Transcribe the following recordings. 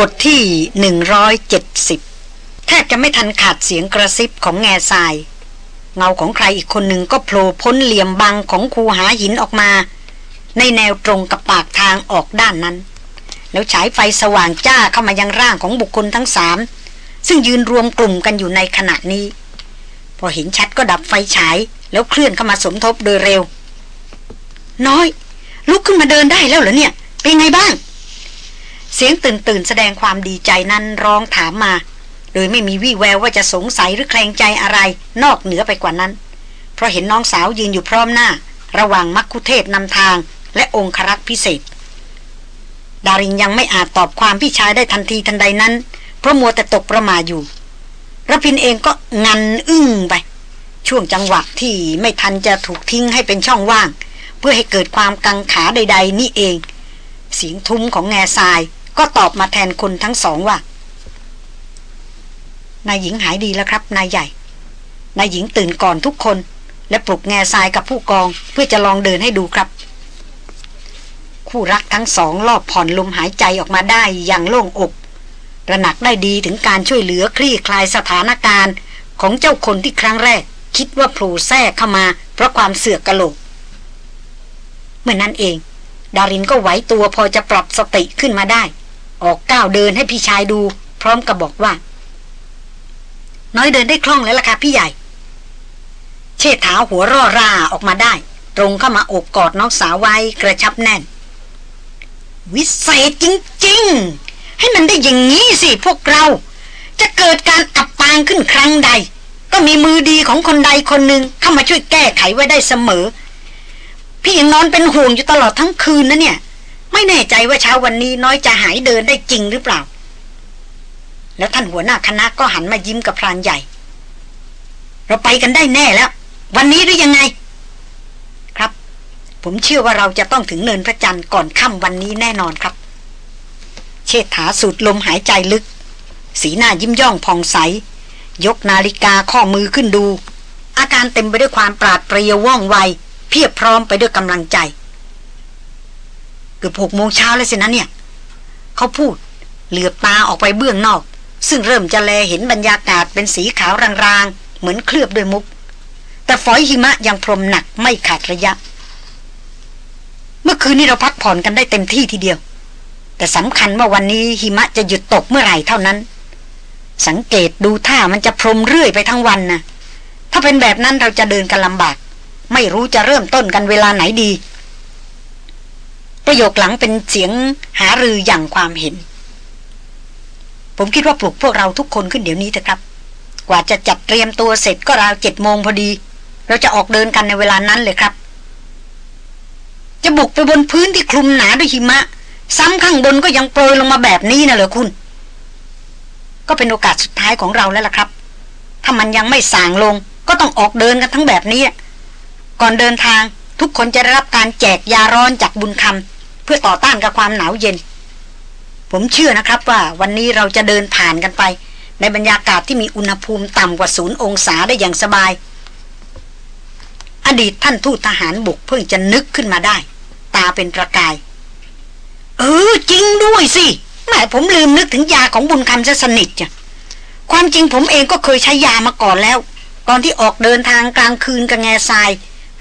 บทที่ 170 แทบจะไม่ทันขาดเสียงกระซิบของแง่ทราย เงาของใครอีกคนหนึ่งก็โผล่พ้นเหลี่ยมบังของคูหาหินออกมา ในแนวตรงกับปากทางออกด้านนั้น แล้วฉายไฟสว่างจ้าเข้ามายังร่างของบุคคลทั้งสามซึ่งยืนรวมกลุ่มกันอยู่ในขณะนี้ พอเห็นชัดก็ดับไฟฉายแล้วเคลื่อนเข้ามาสมทบโดยเร็ว น้อย ลุกขึ้นมาเดินได้แล้วเหรอเนี่ย เป็นไงบ้าง เสียงตื่นตื่นแสดงความดีใจนั้นร้องถามมา โดยไม่มีวี่แววว่าจะสงสัยหรือแคลงใจอะไร นอกเหนือไปกว่านั้น เพราะเห็นน้องสาวยืนอยู่พร้อมหน้า ระหว่างมักคุเทศนำทาง และองครักษ์พิเศษ ดารินยังไม่อาจตอบความพี่ชายได้ทันทีทันใดนั้น เพราะมัวแต่ตกประมาอยู่ระพินเองก็งันอึ้งไป ช่วงจังหวะที่ไม่ทันจะถูกทิ้งให้เป็นช่องว่าง เพื่อให้เกิดความกังขาใด ๆ นี่เอง เสียงทุ้มของแง่ทราย ก็ตอบมาแทนคนทั้งสองว่านายหญิงหายดีแล้วครับนายใหญ่นายหญิงตื่นก่อนทุกคน และปลุกแง่ทรายกับผู้กองเพื่อจะลองเดินให้ดูครับ คู่รักทั้งสองรอบผ่อนลมหายใจออกมาได้อย่างโล่งอกระหนักได้ดีถึงการช่วยเหลือคลี่คลายสถานการณ์ของเจ้าคนที่ครั้งแรก คิดว่าโผล่แทรกเข้ามา เพราะความเสือกกระโหลก เมื่อนนั้นเอง ดารินก็ไหวตัวพอจะปรับสติขึ้นมาได้ ออกก้าวเดินให้พี่ชายดู พร้อมกับบอกว่า น้อยเดินได้คล่องแล้วล่ะค่ะพี่ใหญ่ เชิดเท้าหัวร่อราออกมาได้ ตรงเข้ามาอบกอดน้องสาวไว้กระชับแน่น วิเศษจริง ๆ ให้มันได้อย่างนี้สิพวกเรา จะเกิดการอับปางขึ้นครั้งใด ก็มีมือดีของคนใดคนหนึ่งเข้ามาช่วยแก้ไขไว้ได้เสมอ พี่ยังนอนเป็นห่วงอยู่ตลอดทั้งคืนนะเนี่ย ไม่แน่ใจว่าเช้าวันนี้น้อยจะหายเดินได้จริงหรือเปล่า แล้วท่านหัวหน้าคณะก็หันมายิ้มกับพรานใหญ่ เราไปกันได้แน่แล้ว วันนี้หรือยังไง ครับ ผมเชื่อว่าเราจะต้องถึงเนินพระจันทร์ก่อนค่ำวันนี้แน่นอนครับ เชษฐาสูดลมหายใจลึก สีหน้ายิ้มย่องผ่องใส ยกนาฬิกาข้อมือขึ้นดู อาการเต็มไปด้วยความปราดเปรียวว่องไว เพียบพร้อมไปด้วยกำลังใจ เกือบหกโมงเช้าแล้วสินะเนี่ย เขาพูด เหลือบตาออกไปเบื้องนอก ซึ่งเริ่มจะแลเห็นบรรยากาศเป็นสีขาวรางๆ เหมือนเคลือบด้วยมุก แต่ฝอยหิมะยังพรมหนักไม่ขาดระยะ เมื่อคืนนี้เราพักผ่อนกันได้เต็มที่ทีเดียว แต่สำคัญว่าวันนี้หิมะจะหยุดตกเมื่อไหร่เท่านั้น สังเกตดูท่ามันจะพรมเรื่อยไปทั้งวันนะถ้าเป็นแบบนั้นเราจะเดินกันลำบาก ไม่รู้จะเริ่มต้นกันเวลาไหนดี ประโยคหลังเป็นเสียงหารืออย่างความเห็น ผมคิดว่าปลุกพวกเราทุกคนขึ้นเดี๋ยวนี้เถอะครับ กว่าจะจัดเตรียมตัวเสร็จก็ราวเจ็ดโมงพอดี เราจะออกเดินกันในเวลานั้นเลยครับ จะบุกไปบนพื้นที่คลุมหนาด้วยหิมะ ซ้ำข้างบนก็ยังโปรยลงมาแบบนี้นะเหรอคุณ ก็เป็นโอกาสสุดท้ายของเราแล้วล่ะครับ ถ้ามันยังไม่สางลงก็ต้องออกเดินกันทั้งแบบนี้ก่อนเดินทาง ทุกคนจะได้รับการแจกยาร้อนจากบุญคำเพื่อต่อต้านกับความหนาวเย็น ผมเชื่อนะครับว่าวันนี้เราจะเดินผ่านกันไป ในบรรยากาศที่มีอุณหภูมิต่ำกว่าศูนย์องศาได้อย่างสบาย อดีตท่านทูตทหารบุกเพิ่งจะนึกขึ้นมาได้ ตาเป็นประกาย เออจริงด้วยสิแม่ผมลืมนึกถึงยาของบุญคำจะสนิทจ้ะความจริงผมเองก็เคยใช้ยามาก่อนแล้วก่อนที่ออกเดินทางกลางคืนกับแง่ทราย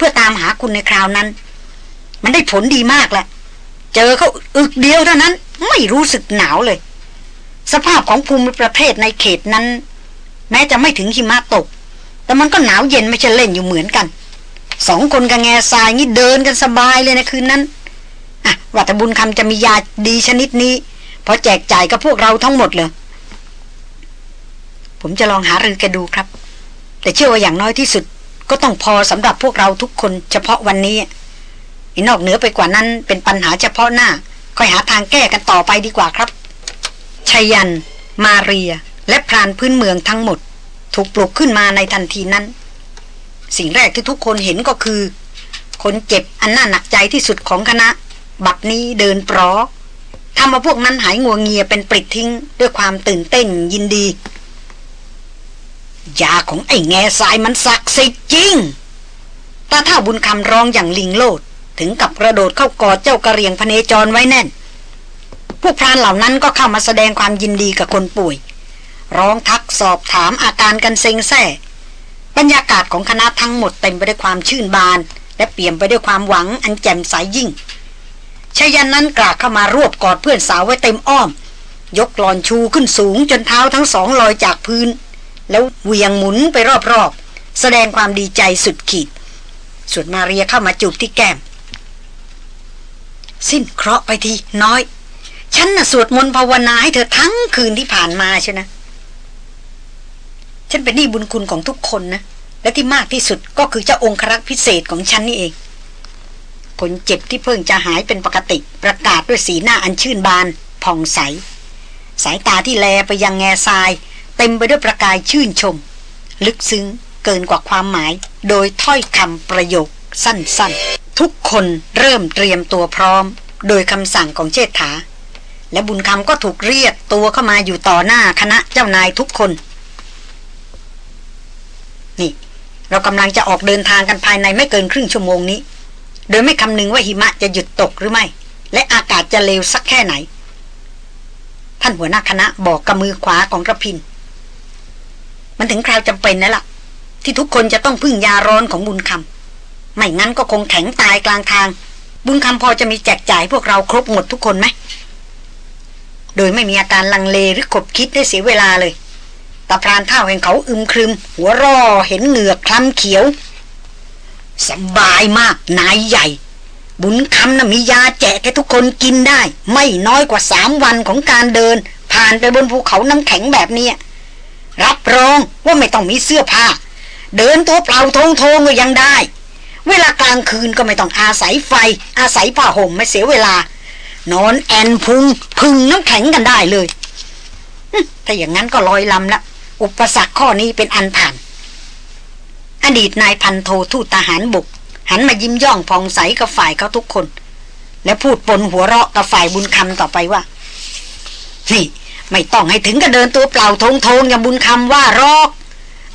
พื่อตามหาคุณในคราวนั้น มันได้ผลดีมากแหละ เจอเขาอึกเดียวเท่านั้น ไม่รู้สึกหนาวเลย สภาพของภูมิประเทศในเขตนั้น แม้จะไม่ถึงหิมะตก แต่มันก็หนาวเย็นไม่ใช่เล่นอยู่เหมือนกัน สองคนกับแง่ทรายนี่เดินกันสบายเลยในคืนนั้นอะวัตบุญคำจะมียาดีชนิดนี้พอแจกจ่ายกับพวกเราทั้งหมดเลยผมจะลองหารือแกดูครับ แต่เชื่อว่าอย่างน้อยที่สุด ก็ต้องพอสำหรับพวกเราทุกคนเฉพาะวันนี้อีนอกเหนือไปกว่านั้นเป็นปัญหาเฉพาะหน้าค่อยหาทางแก้กันต่อไปดีกว่าครับชยัน มาเรีย และพรานพื้นเมืองทั้งหมด ถูกปลุกขึ้นมาในทันทีนั้น สิ่งแรกที่ทุกคนเห็นก็คือ คนเจ็บอันน่าหนักใจที่สุดของคณะ บัดนี้เดินปลอทำมาพวกนั้นหายงัวงเงียเป็นปริดทิ้งด้วยความตื่นเต้นยินดี ยาของไอ้แง่สายมันศักดิ์สิทธิ์จริงตาเท่าบุญคำร้องอย่างลิงโลด ถึงกับกระโดดเข้ากอดเจ้ากระเรียงพเนจรไว้แน่น พวกพรานเหล่านั้นก็เข้ามาแสดงความยินดีกับคนป่วย ร้องทักสอบถามอาการกันเซ็งแซ่ บรรยากาศของคณะทั้งหมดเต็มไปด้วยความชื่นบาน และเปี่ยมไปด้วยความหวังอันแจ่มใสยยิ่งชายันนั้นกลาเข้ามารวบกอดเพื่อนสาวไว้เต็มอ้อม ยกหลอนชูขึ้นสูงจนเท้าทั้งสองลอยจากพื้น แล้วเวียงหมุนไปรอบๆ แสดงความดีใจสุดขีด ส่วนมาเรียเข้ามาจูบที่แก้ม สิ้นเคราะห์ไปทีน้อย ฉันน่ะสวดมนต์ภาวนาให้เธอทั้งคืนที่ผ่านมาใช่นะ ฉันเป็นหนี้บุญคุณของทุกคนนะ และที่มากที่สุดก็คือเจ้าองครักษ์พิเศษของฉันนี่เองคนเจ็บที่เพิ่งจะหายเป็นปกติประกาศด้วยสีหน้าอันชื่นบานผ่องใส สายตาที่แลไปยังแง่ทราย เต็มไปด้วยประกายชื่นชม ลึกซึ้งเกินกว่าความหมาย โดยถ้อยคำประโยคสั้นๆ ทุกคนเริ่มเตรียมตัวพร้อม โดยคำสั่งของเชษฐา และบุญคำก็ถูกเรียกตัวเข้ามาอยู่ต่อหน้าคณะเจ้านายทุกคน นี่ เรากำลังจะออกเดินทางกันภายในไม่เกินครึ่งชั่วโมงนี้ โดยไม่คำนึงว่าหิมะจะหยุดตกหรือไม่ และอากาศจะเลวสักแค่ไหน ท่านหัวหน้าคณะบอกกับมือขวาของกระพิน มันถึงคราวจำเป็นแล้วล่ะ ที่ทุกคนจะต้องพึ่งยาร้อนของบุญคำไม่งั้นก็คงแข็งตายกลางทาง บุญคำพอจะมีแจกจ่ายพวกเราครบหมดทุกคนไหมโดยไม่มีอาการลังเลหรือขบคิดได้เสียเวลาเลยตาพรานเท่าแห่งเขาอึมครึม หัวร่อเห็นเหงือกคล้ำเขียวสบายมากนายใหญ่ บุญคำนะ่ะมียาแจกให้ทุกคนกินได้ ไม่น้อยกว่าสามวันของการเดิน ผ่านไปบนภูเขาน้ำแข็งแบบนี้ รับรองว่าไม่ต้องมีเสื้อผ้า เดินตัวเปล่าทงทงก็ยังได้ เวลากลางคืนก็ไม่ต้องอาศัยไฟ อาศัยผ้าห่มไม่เสียเวลา นอนแอนพุงพึ่งน้ำแข็งกันได้เลยถ้าอย่างนั้นก็ลอยลำละอุปสรรคข้อนี้เป็นอันผ่าน อดีตนายพันโททูตทหารบุก หันมายิ้มย่องพองใสกับฝ่ายเขาทุกคน และพูดปนหัวเราะกับฝ่ายบุญคำต่อไปว่านี่ ไม่ต้องให้ถึงกับเดินตัวเปล่าทงทงอย่างบุญคำว่ารอก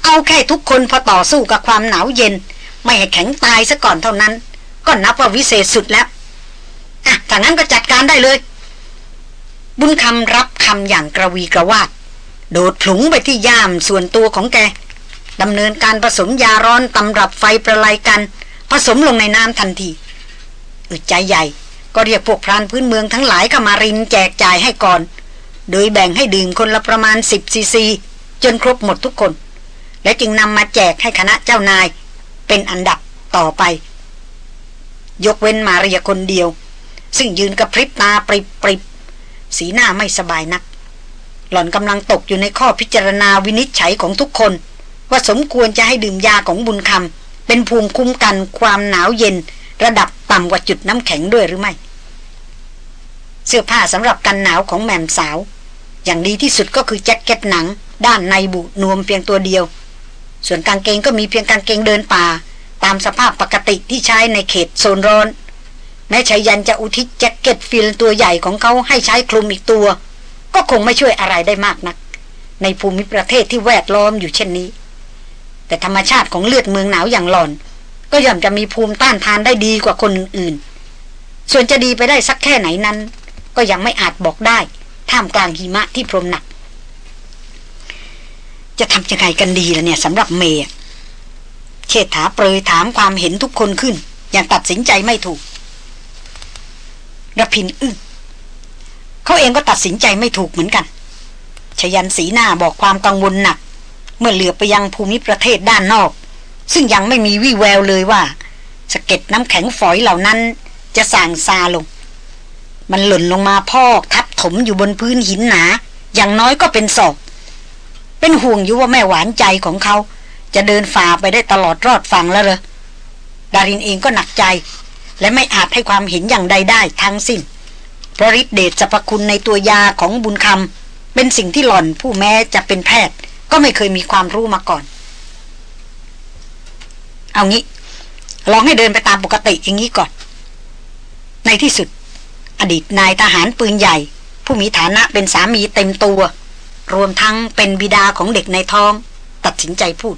เอาแค่ทุกคนพอต่อสู้กับความหนาวเย็น ไม่ให้แข็งตายซะก่อนเท่านั้น ก็นับว่าวิเศษสุดแล้วอะถ้างั้นก็จัดการได้เลย บุญคำรับคำอย่างกระวีกระวาด โดดผลุงไปที่ย่ามส่วนตัวของแกดำเนินการผสมยาร้อนตำรับไฟประไลกัน ผสมลงในน้ำทันทีอึดใจใหญ่ ก็เรียกพวกพรานพื้นเมืองทั้งหลายเข้ามารินแจกจ่ายให้ก่อน โดยแบ่งให้ดื่มคนละประมาณ 10ซีซีจนครบหมดทุกคน และจึงนำมาแจกให้คณะเจ้านาย เป็นอันดับต่อไป ยกเว้นมาเรียคนเดียว ซึ่งยืนกระพริบตาปริบปริบสีหน้าไม่สบายนัก หล่อนกำลังตกอยู่ในข้อพิจารณาวินิจฉัยของทุกคน ว่าสมควรจะให้ดื่มยาของบุญคำเป็นภูมิคุ้มกันความหนาวเย็น ระดับต่ำกว่าจุดน้ำแข็งด้วยหรือไม่ เสื้อผ้าสำหรับกันหนาวของแม่มสาว อย่างดีที่สุดก็คือแจ็คเก็ตหนัง ด้านในบุนวมเพียงตัวเดียว ส่วนกางเกงก็มีเพียงกางเกงเดินป่า ตามสภาพปกติที่ใช้ในเขตโซนร้อน แม้ไชยยันต์จะอุทิศ jacket field ตัวใหญ่ของเขาให้ใช้คลุมอีกตัว ก็คงไม่ช่วยอะไรได้มากนัก ในภูมิประเทศที่แวดล้อมอยู่เช่นนี้ แต่ธรรมชาติของเลือดเมืองหนาวอย่างหล่อน ก็ย่อมจะมีภูมิต้านทานได้ดีกว่าคนอื่น ส่วนจะดีไปได้สักแค่ไหนนั้น ก็ยังไม่อาจบอกได้ ท่ามกลางหิมะที่พรมหนัก จะทำยังไงกันดีล่ะเนี่ยสำหรับเมย์เชษฐาเปรยถามความเห็นทุกคนขึ้น อย่างตัดสินใจไม่ถูกรพินอึ้งเขาเองก็ตัดสินใจไม่ถูกเหมือนกัน ชยันสีหน้าบอกความกังวลหนัก เมื่อเหลือไปยังภูมิประเทศด้านนอก ซึ่งยังไม่มีวี่แววเลยว่าสะเก็ดน้ำแข็งฝอยเหล่านั้นจะส่างซาลง มันหล่นลงมาพอกทับถมอยู่บนพื้นหินหนา อย่างน้อยก็เป็นศอกเป็นห่วงอยู่ว่าแม่หวานใจของเขา จะเดินฝ่าไปได้ตลอดรอดฟังแล้วเหรอดารินเองก็หนักใจ และไม่อาจให้ความเห็นอย่างใดได้ทั้งสิ้นเพราะฤทธิเดชสรรพคุณในตัวยาของบุญคำเป็นสิ่งที่หล่อนผู้แม้จะเป็นแพทย์ ก็ไม่เคยมีความรู้มาก่อน เอางี้ลองให้เดินไปตามปกติอย่างนี้ก่อน ในที่สุด อดีตนายทหารปืนใหญ่ ผู้มีฐานะเป็นสามีเต็มตัว รวมทั้งเป็นบิดาของเด็กในท้อง ตัดสินใจพูด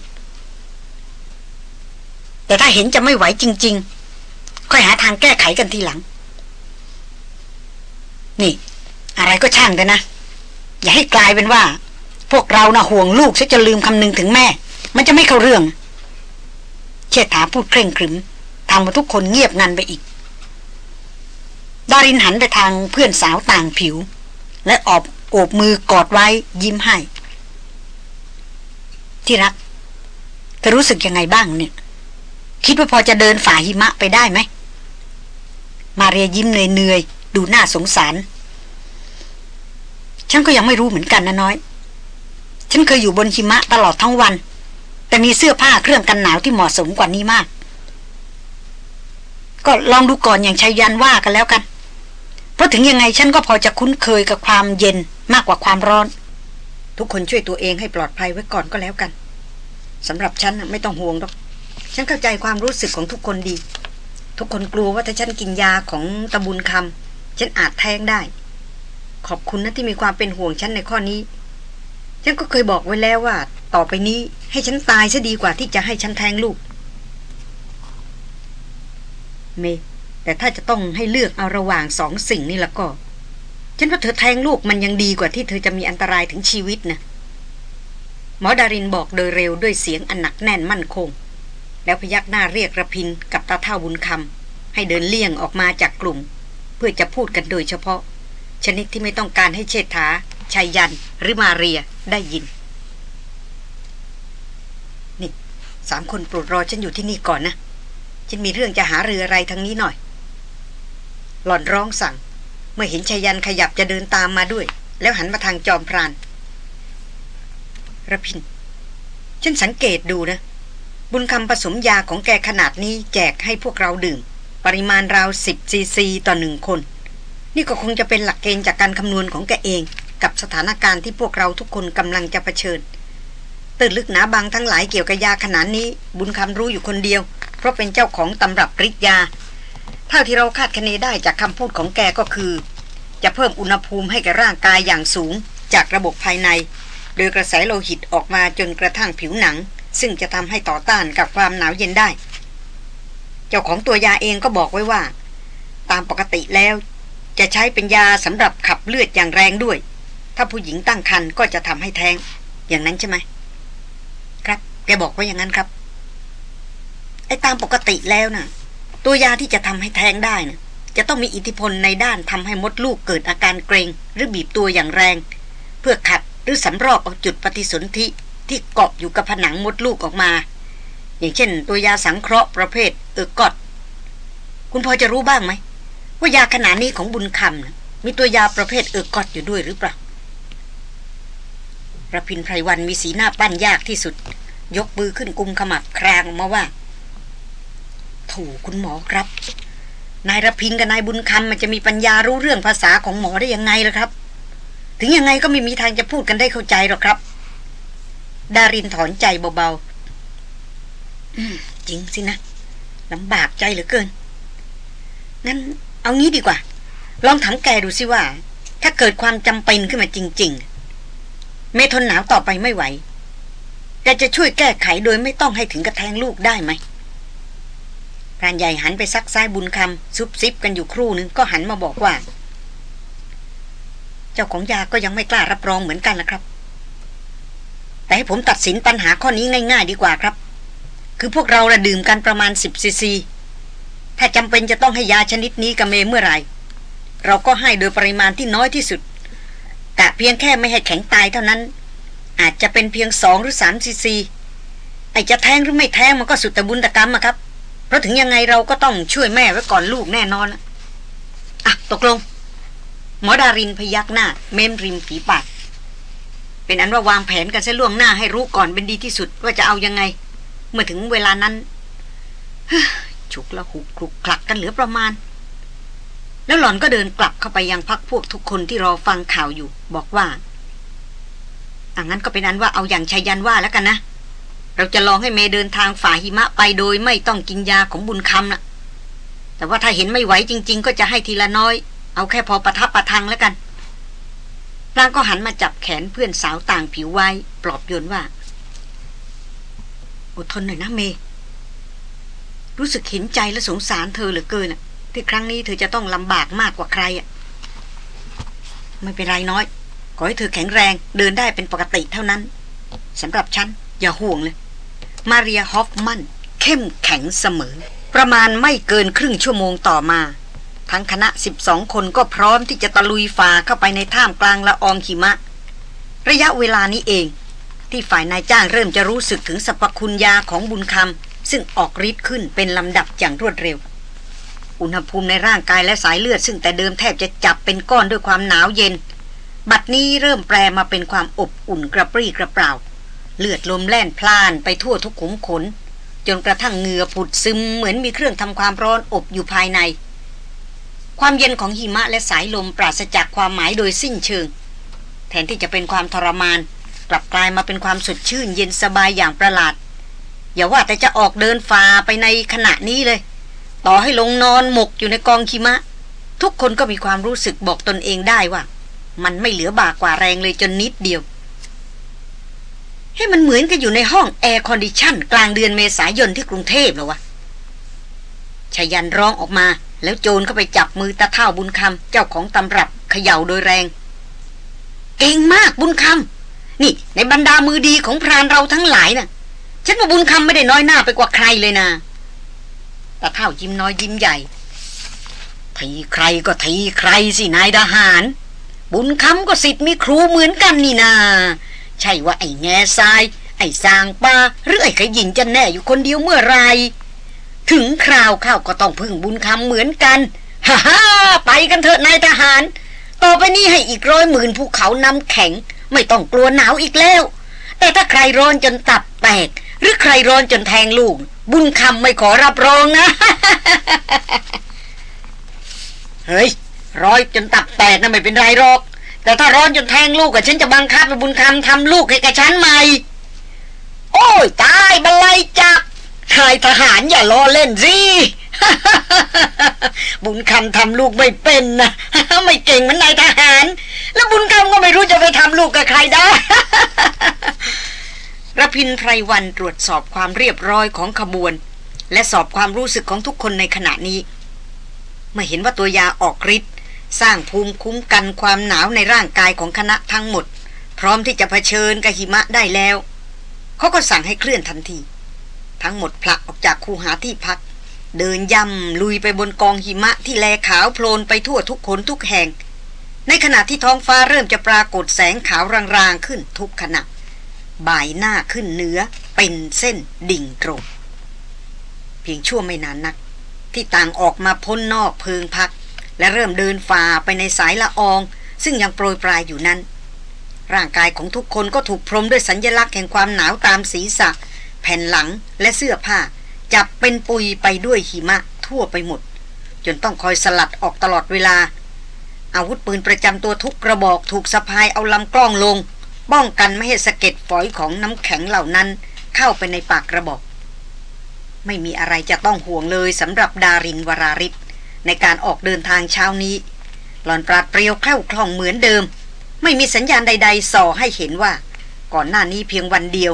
แต่ถ้าเห็นจะไม่ไหวจริง ๆ ค่อยหาทางแก้ไขกันทีหลัง นี่ อะไรก็ช่างแต่นะ อย่าให้กลายเป็นว่า พวกเรานะ่ะห่วงลูกซะจะลืมคำนึงถึงแม่ มันจะไม่เข้าเรื่องเชษฐาพูดเคร่งครึมทำมาทุกคนเงียบงันไปอีก ดารินหันไปทางเพื่อนสาวต่างผิว และออบโอบมือกอดไว้ยิ้มให้ ที่รักเธอรู้สึกยังไงบ้างเนี่ย คิดว่าพอจะเดินฝ่าหิมะไปได้ไหม มาเรียยิ้มเหนื่อยๆ ดูน่าสงสาร ฉันก็ยังไม่รู้เหมือนกันนะน้อย ฉันเคยอยู่บนหิมะตลอดทั้งวัน แต่มีเสื้อผ้าเครื่องกันหนาวที่เหมาะสมกว่านี้มาก ก็ลองดูก่อนอย่างชายันว่ากันแล้วกัน เพราะถึงยังไงฉันก็พอจะคุ้นเคยกับความเย็นมากกว่าความร้อน ทุกคนช่วยตัวเองให้ปลอดภัยไว้ก่อนก็แล้วกันสำหรับฉันไม่ต้องห่วงหรอก ฉันเข้าใจความรู้สึกของทุกคนดี ทุกคนกลัวว่าถ้าฉันกินยาของตะบุญคำฉันอาจแท้งได้ ขอบคุณนะที่มีความเป็นห่วงฉันในข้อนี้ ฉันก็เคยบอกไว้แล้วว่า ต่อไปนี้ให้ฉันตายซะดีกว่าที่จะให้ฉันแทงลูก เม แต่ถ้าจะต้องให้เลือกเอาระหว่างสองสิ่งนี่แล้วก็ ฉันว่าเธอแทงลูกมันยังดีกว่าที่เธอจะมีอันตรายถึงชีวิตนะหมอดารินบอกโดยเร็วด้วยเสียงอันหนักแน่นมั่นคง แล้วพยักหน้าเรียกระพินกับตาเท่าบุญคำให้เดินเลี่ยงออกมาจากกลุ่ม เพื่อจะพูดกันโดยเฉพาะ ชนิดที่ไม่ต้องการให้เชษฐาชัยยันหรือมาเรียได้ยินนี่สามคนโปรดรอฉันอยู่ที่นี่ก่อนนะ ฉันมีเรื่องจะหาเรืออะไรทางนี้หน่อย หล่อนร้องสั่ง เมื่อเห็นชายันขยับจะเดินตามมาด้วย แล้วหันมาทางจอมพรานระพิน ฉันสังเกตดูนะ บุญคำผสมยาของแกขนาดนี้แจกให้พวกเราดื่ม ปริมาณราวสิบซีซีต่อหนึ่งคน นี่ก็คงจะเป็นหลักเกณฑ์จากการคำนวณของแกเอง กับสถานการณ์ที่พวกเราทุกคนกำลังจะะเผชิญตื่นลึกหนาบางทั้งหลายเกี่ยวกับยาขนาดนี้ บุญคำรู้อยู่คนเดียว เพราะเป็นเจ้าของตำรับฤทธิ์ยา เท่าที่เราคาดคะเนได้จากคำพูดของแกก็คือ จะเพิ่มอุณหภูมิให้แกร่างกายอย่างสูงจากระบบภายใน โดยกระแสโลหิตออกมาจนกระทั่งผิวหนัง ซึ่งจะทำให้ต่อต้านกับความหนาวเย็นได้ เจ้าของตัวยาเองก็บอกไว้ว่า ตามปกติแล้ว จะใช้เป็นยาสำหรับขับเลือดอย่างแรงด้วย ถ้าผู้หญิงตั้งครรภ์ก็จะทำให้แท้ง อย่างนั้นใช่ไหมครับ แกบอกว่าอย่างนั้นครับไอ้ตามปกติแล้วนะ่ะ ตัวยาที่จะทำให้แท้งได้นะ่ะจะต้องมีอิทธิพลในด้านทำให้มดลูกเกิดอาการเกรง หรือบีบตัวอย่างแรง เพื่อขัดหรือสำรอกเอาจุดปฏิสนธิที่เกาะอยู่กับผนังมดลูกออกมา อย่างเช่น ตัวยาสังเคราะห์ประเภทเออกอดคุณพอจะรู้บ้างไหมว่ายาขนาดนี้ของบุญคำมีตัวยาประเภทเออกอดอยู่ด้วยหรือเปล่าระพินไพรวันมีสีหน้าปั้นยากที่สุด ยกมือขึ้นกุมขมับครางมาว่า ถูกคุณหมอครับ นายระพินกับนายบุญคำมันจะมีปัญญารู้เรื่องภาษาของหมอได้ยังไงล่ะครับ ถึงยังไงก็ไม่มีทางจะพูดกันได้เข้าใจหรอกครับ ดารินถอนใจเบาๆจริงสินะลำบากใจเหลือเกิน งั้นเอางี้ดีกว่า ลองถามแกดูสิว่า ถ้าเกิดความจำเป็นขึ้นมาจริง ๆ เมทนหนาวต่อไปไม่ไหวแกจะช่วยแก้ไขโดยไม่ต้องให้ถึงกระแทงลูกได้ไหม พรานใหญ่หันไปซักซ้ายบุญคำซุบซิบกันอยู่ครู่นึงก็หันมาบอกว่า เจ้าของยาก็ยังไม่กล้ารับรองเหมือนกันนะครับ แต่ให้ผมตัดสินปัญหาข้อนี้ง่าย ๆ ดีกว่าครับ คือพวกเราระดื่มกันประมาณสิบซีซีถ้าจำเป็นจะต้องให้ยาชนิดนี้กับเมเมื่อไหร่ เราก็ให้โดยปริมาณที่น้อยที่สุดกะเพียงแค่ไม่ให้แข็งตายเท่านั้น อาจจะเป็นเพียงสองหรือสามซีซีไอจะแทงหรือไม่แทงมันก็สุดแต่บุญตกรรมอะครับ เพราะถึงยังไงเราก็ต้องช่วยแม่ไว้ก่อนลูกแน่นอนอะตกลง หมอดารินพยักหน้า เม้มริมฝีปาก เป็นอันว่าวางแผนกันซะล่วงหน้าให้รู้ก่อนเป็นดีที่สุดว่าจะเอายังไง เมื่อถึงเวลานั้นฉุกละหุกคลุกคลักกันเหลือประมาณ แล้วหล่อนก็เดินกลับเข้าไปยังพักพวกทุกคนที่รอฟังข่าวอยู่ บอกว่าอังนั้นก็เป็นอันว่าเอาอย่างชายันว่าแล้วกันนะ เราจะลองให้เมเดินทางฝ่าหิมะไปโดยไม่ต้องกินยาของบุญคำนะแต่ว่าถ้าเห็นไม่ไหวจริง ๆ ก็จะให้ทีละน้อย เอาแค่พอประทับประทังแล้วกันพลางก็หันมาจับแขนเพื่อนสาวต่างผิวไว้ ปลอบโยนว่า อดทนหน่อยนะเม รู้สึกเห็นใจและสงสารเธอเหลือเกินอะที่ครั้งนี้เธอจะต้องลำบากมากกว่าใครอะไม่เป็นไรน้อย ขอให้เธอแข็งแรงเดินได้เป็นปกติเท่านั้นสำหรับฉัน อย่าห่วงเลย มาเรียฮอฟมัน เข้มแข็งเสมอ ประมาณไม่เกินครึ่งชั่วโมงต่อมา ทั้งคณะ 12 คนก็พร้อมที่จะตะลุยฝ่าเข้าไปในท่ามกลางละอองหิมะ ระยะเวลานี้เอง ที่ฝ่ายนายจ้างเริ่มจะรู้สึกถึงสรรพคุณยาของบุญคำซึ่งออกฤทธิ์ขึ้นเป็นลำดับอย่างรวดเร็ว อุณหภูมิในร่างกายและสายเลือด ซึ่งแต่เดิมแทบจะจับเป็นก้อนด้วยความหนาวเย็น บัดนี้เริ่มแปลมาเป็นความอบอุ่นกระปรี้กระเปร่า เลือดลมแล่นพล่านไปทั่วทุกขุมขน จนกระทั่งเหงื่อผุดซึมเหมือนมีเครื่องทำความร้อนอบอยู่ภายใน ความเย็นของหิมะและสายลมปราศจากความหมายโดยสิ้นเชิง แทนที่จะเป็นความทรมาน กลับกลายมาเป็นความสดชื่นเย็นสบายอย่างประหลาด อย่าว่าแต่จะออกเดินฝ่าไปในขณะนี้เลย ต่อให้ลงนอนหมกอยู่ในกองหิมะ ทุกคนก็มีความรู้สึกบอกตนเองได้ว่า มันไม่เหลือบากกว่าแรงเลยจนนิดเดียว ไฮ้มันเหมือนกับอยู่ในห้อง air condition กลางเดือนเมษายนที่กรุงเทพเหรอวะไชยยันต์ร้องออกมา แล้วโจนเข้าไปจับมือตาเฒ่าบุญคำเจ้าของตำรับเขย่าโดยแรง เก่งมากบุญคำนี่ ในบรรดามือดีของพรานเราทั้งหลายนะ่ะ ฉันว่าบุญคำไม่ได้น้อยหน้าไปกว่าใครเลยนะตาเท่ายิ้มน้อยยิ้มใหญ่ทีใครก็ทีใครสินายทหาร บุญคำก็สิทธิ์มีครูเหมือนกันนี่นา ใช่ว่าไอ้แง่ทราย ไอ้สางปลาหรือไอ้ขยินจะแน่อยู่คนเดียวเมื่อไร ถึงคราวเข้าก็ต้องพึ่งบุญคำเหมือนกันฮ่าฮไปกันเถอะนายทหาร ต่อไปนี้ให้อีกร้อยหมื่นภูเขาน้ำแข็ง ไม่ต้องกลัวหนาวอีกแล้ว แต่ถ้าใครร้อนจนตับแตก หรือใครร้อนจนแทงลูก บุญคำไม่ขอรับรองนะเฮ้ยร้อยจนตับแตกนะไม่เป็นไรหรอก แต่ถ้าร้อนจนแทงลูกกับฉันจะบังคับให้บุญคำทำลูกให้กับฉันใหม่ โอ้ยตายบันไลจับนายทหารอย่าล้อเล่นสิบุญคำทำลูกไม่เป็นนะไม่เก่งเหมือนนายทหาร แล้วบุญคำก็ไม่รู้จะไปทำลูกกับใครได้ระพินไพรวันตรวจสอบความเรียบร้อยของขบวน และสอบความรู้สึกของทุกคนในขณะนี้ เมื่อเห็นว่าตัวยาออกฤทธิ์ สร้างภูมิคุ้มกันความหนาวในร่างกายของคณะทั้งหมด พร้อมที่จะเผชิญกับหิมะได้แล้ว เขาก็สั่งให้เคลื่อนทันที ทั้งหมดผลักออกจากคูหาที่พัก เดินย่ำลุยไปบนกองหิมะที่แลขาวโพลนไปทั่วทุกคนทุกแห่ง ในขณะที่ท้องฟ้าเริ่มจะปรากฏแสงขาวรางๆขึ้นทุกขณะบ่ายหน้าขึ้นเนื้อเป็นเส้นดิ่งตรง เพียงชั่วไม่นานนัก ที่ต่างออกมาพ้นนอกเพิงพัก และเริ่มเดินฝ่าไปในสายละออง ซึ่งยังโปรยปลายอยู่นั้น ร่างกายของทุกคนก็ถูกพรมด้วยสัญญลักษณ์แห่งความหนาวตามศีรษะ แผ่นหลังและเสื้อผ้า จับเป็นปุยไปด้วยหิมะทั่วไปหมด จนต้องคอยสลัดออกตลอดเวลา อาวุธปืนประจำตัวทุกกระบอกถูกสะพายเอาลำกล้องลงป้องกันไม่ให้สะเก็ดฝอยของน้ำแข็งเหล่านั้น เข้าไปในปากกระบอก ไม่มีอะไรจะต้องห่วงเลยสำหรับดารินวราริศ ในการออกเดินทางเช้านี้ หลอนปราดเปรียวแคล่วคล่องเหมือนเดิม ไม่มีสัญญาณใด ๆ ส่อให้เห็นว่า ก่อนหน้านี้เพียงวันเดียว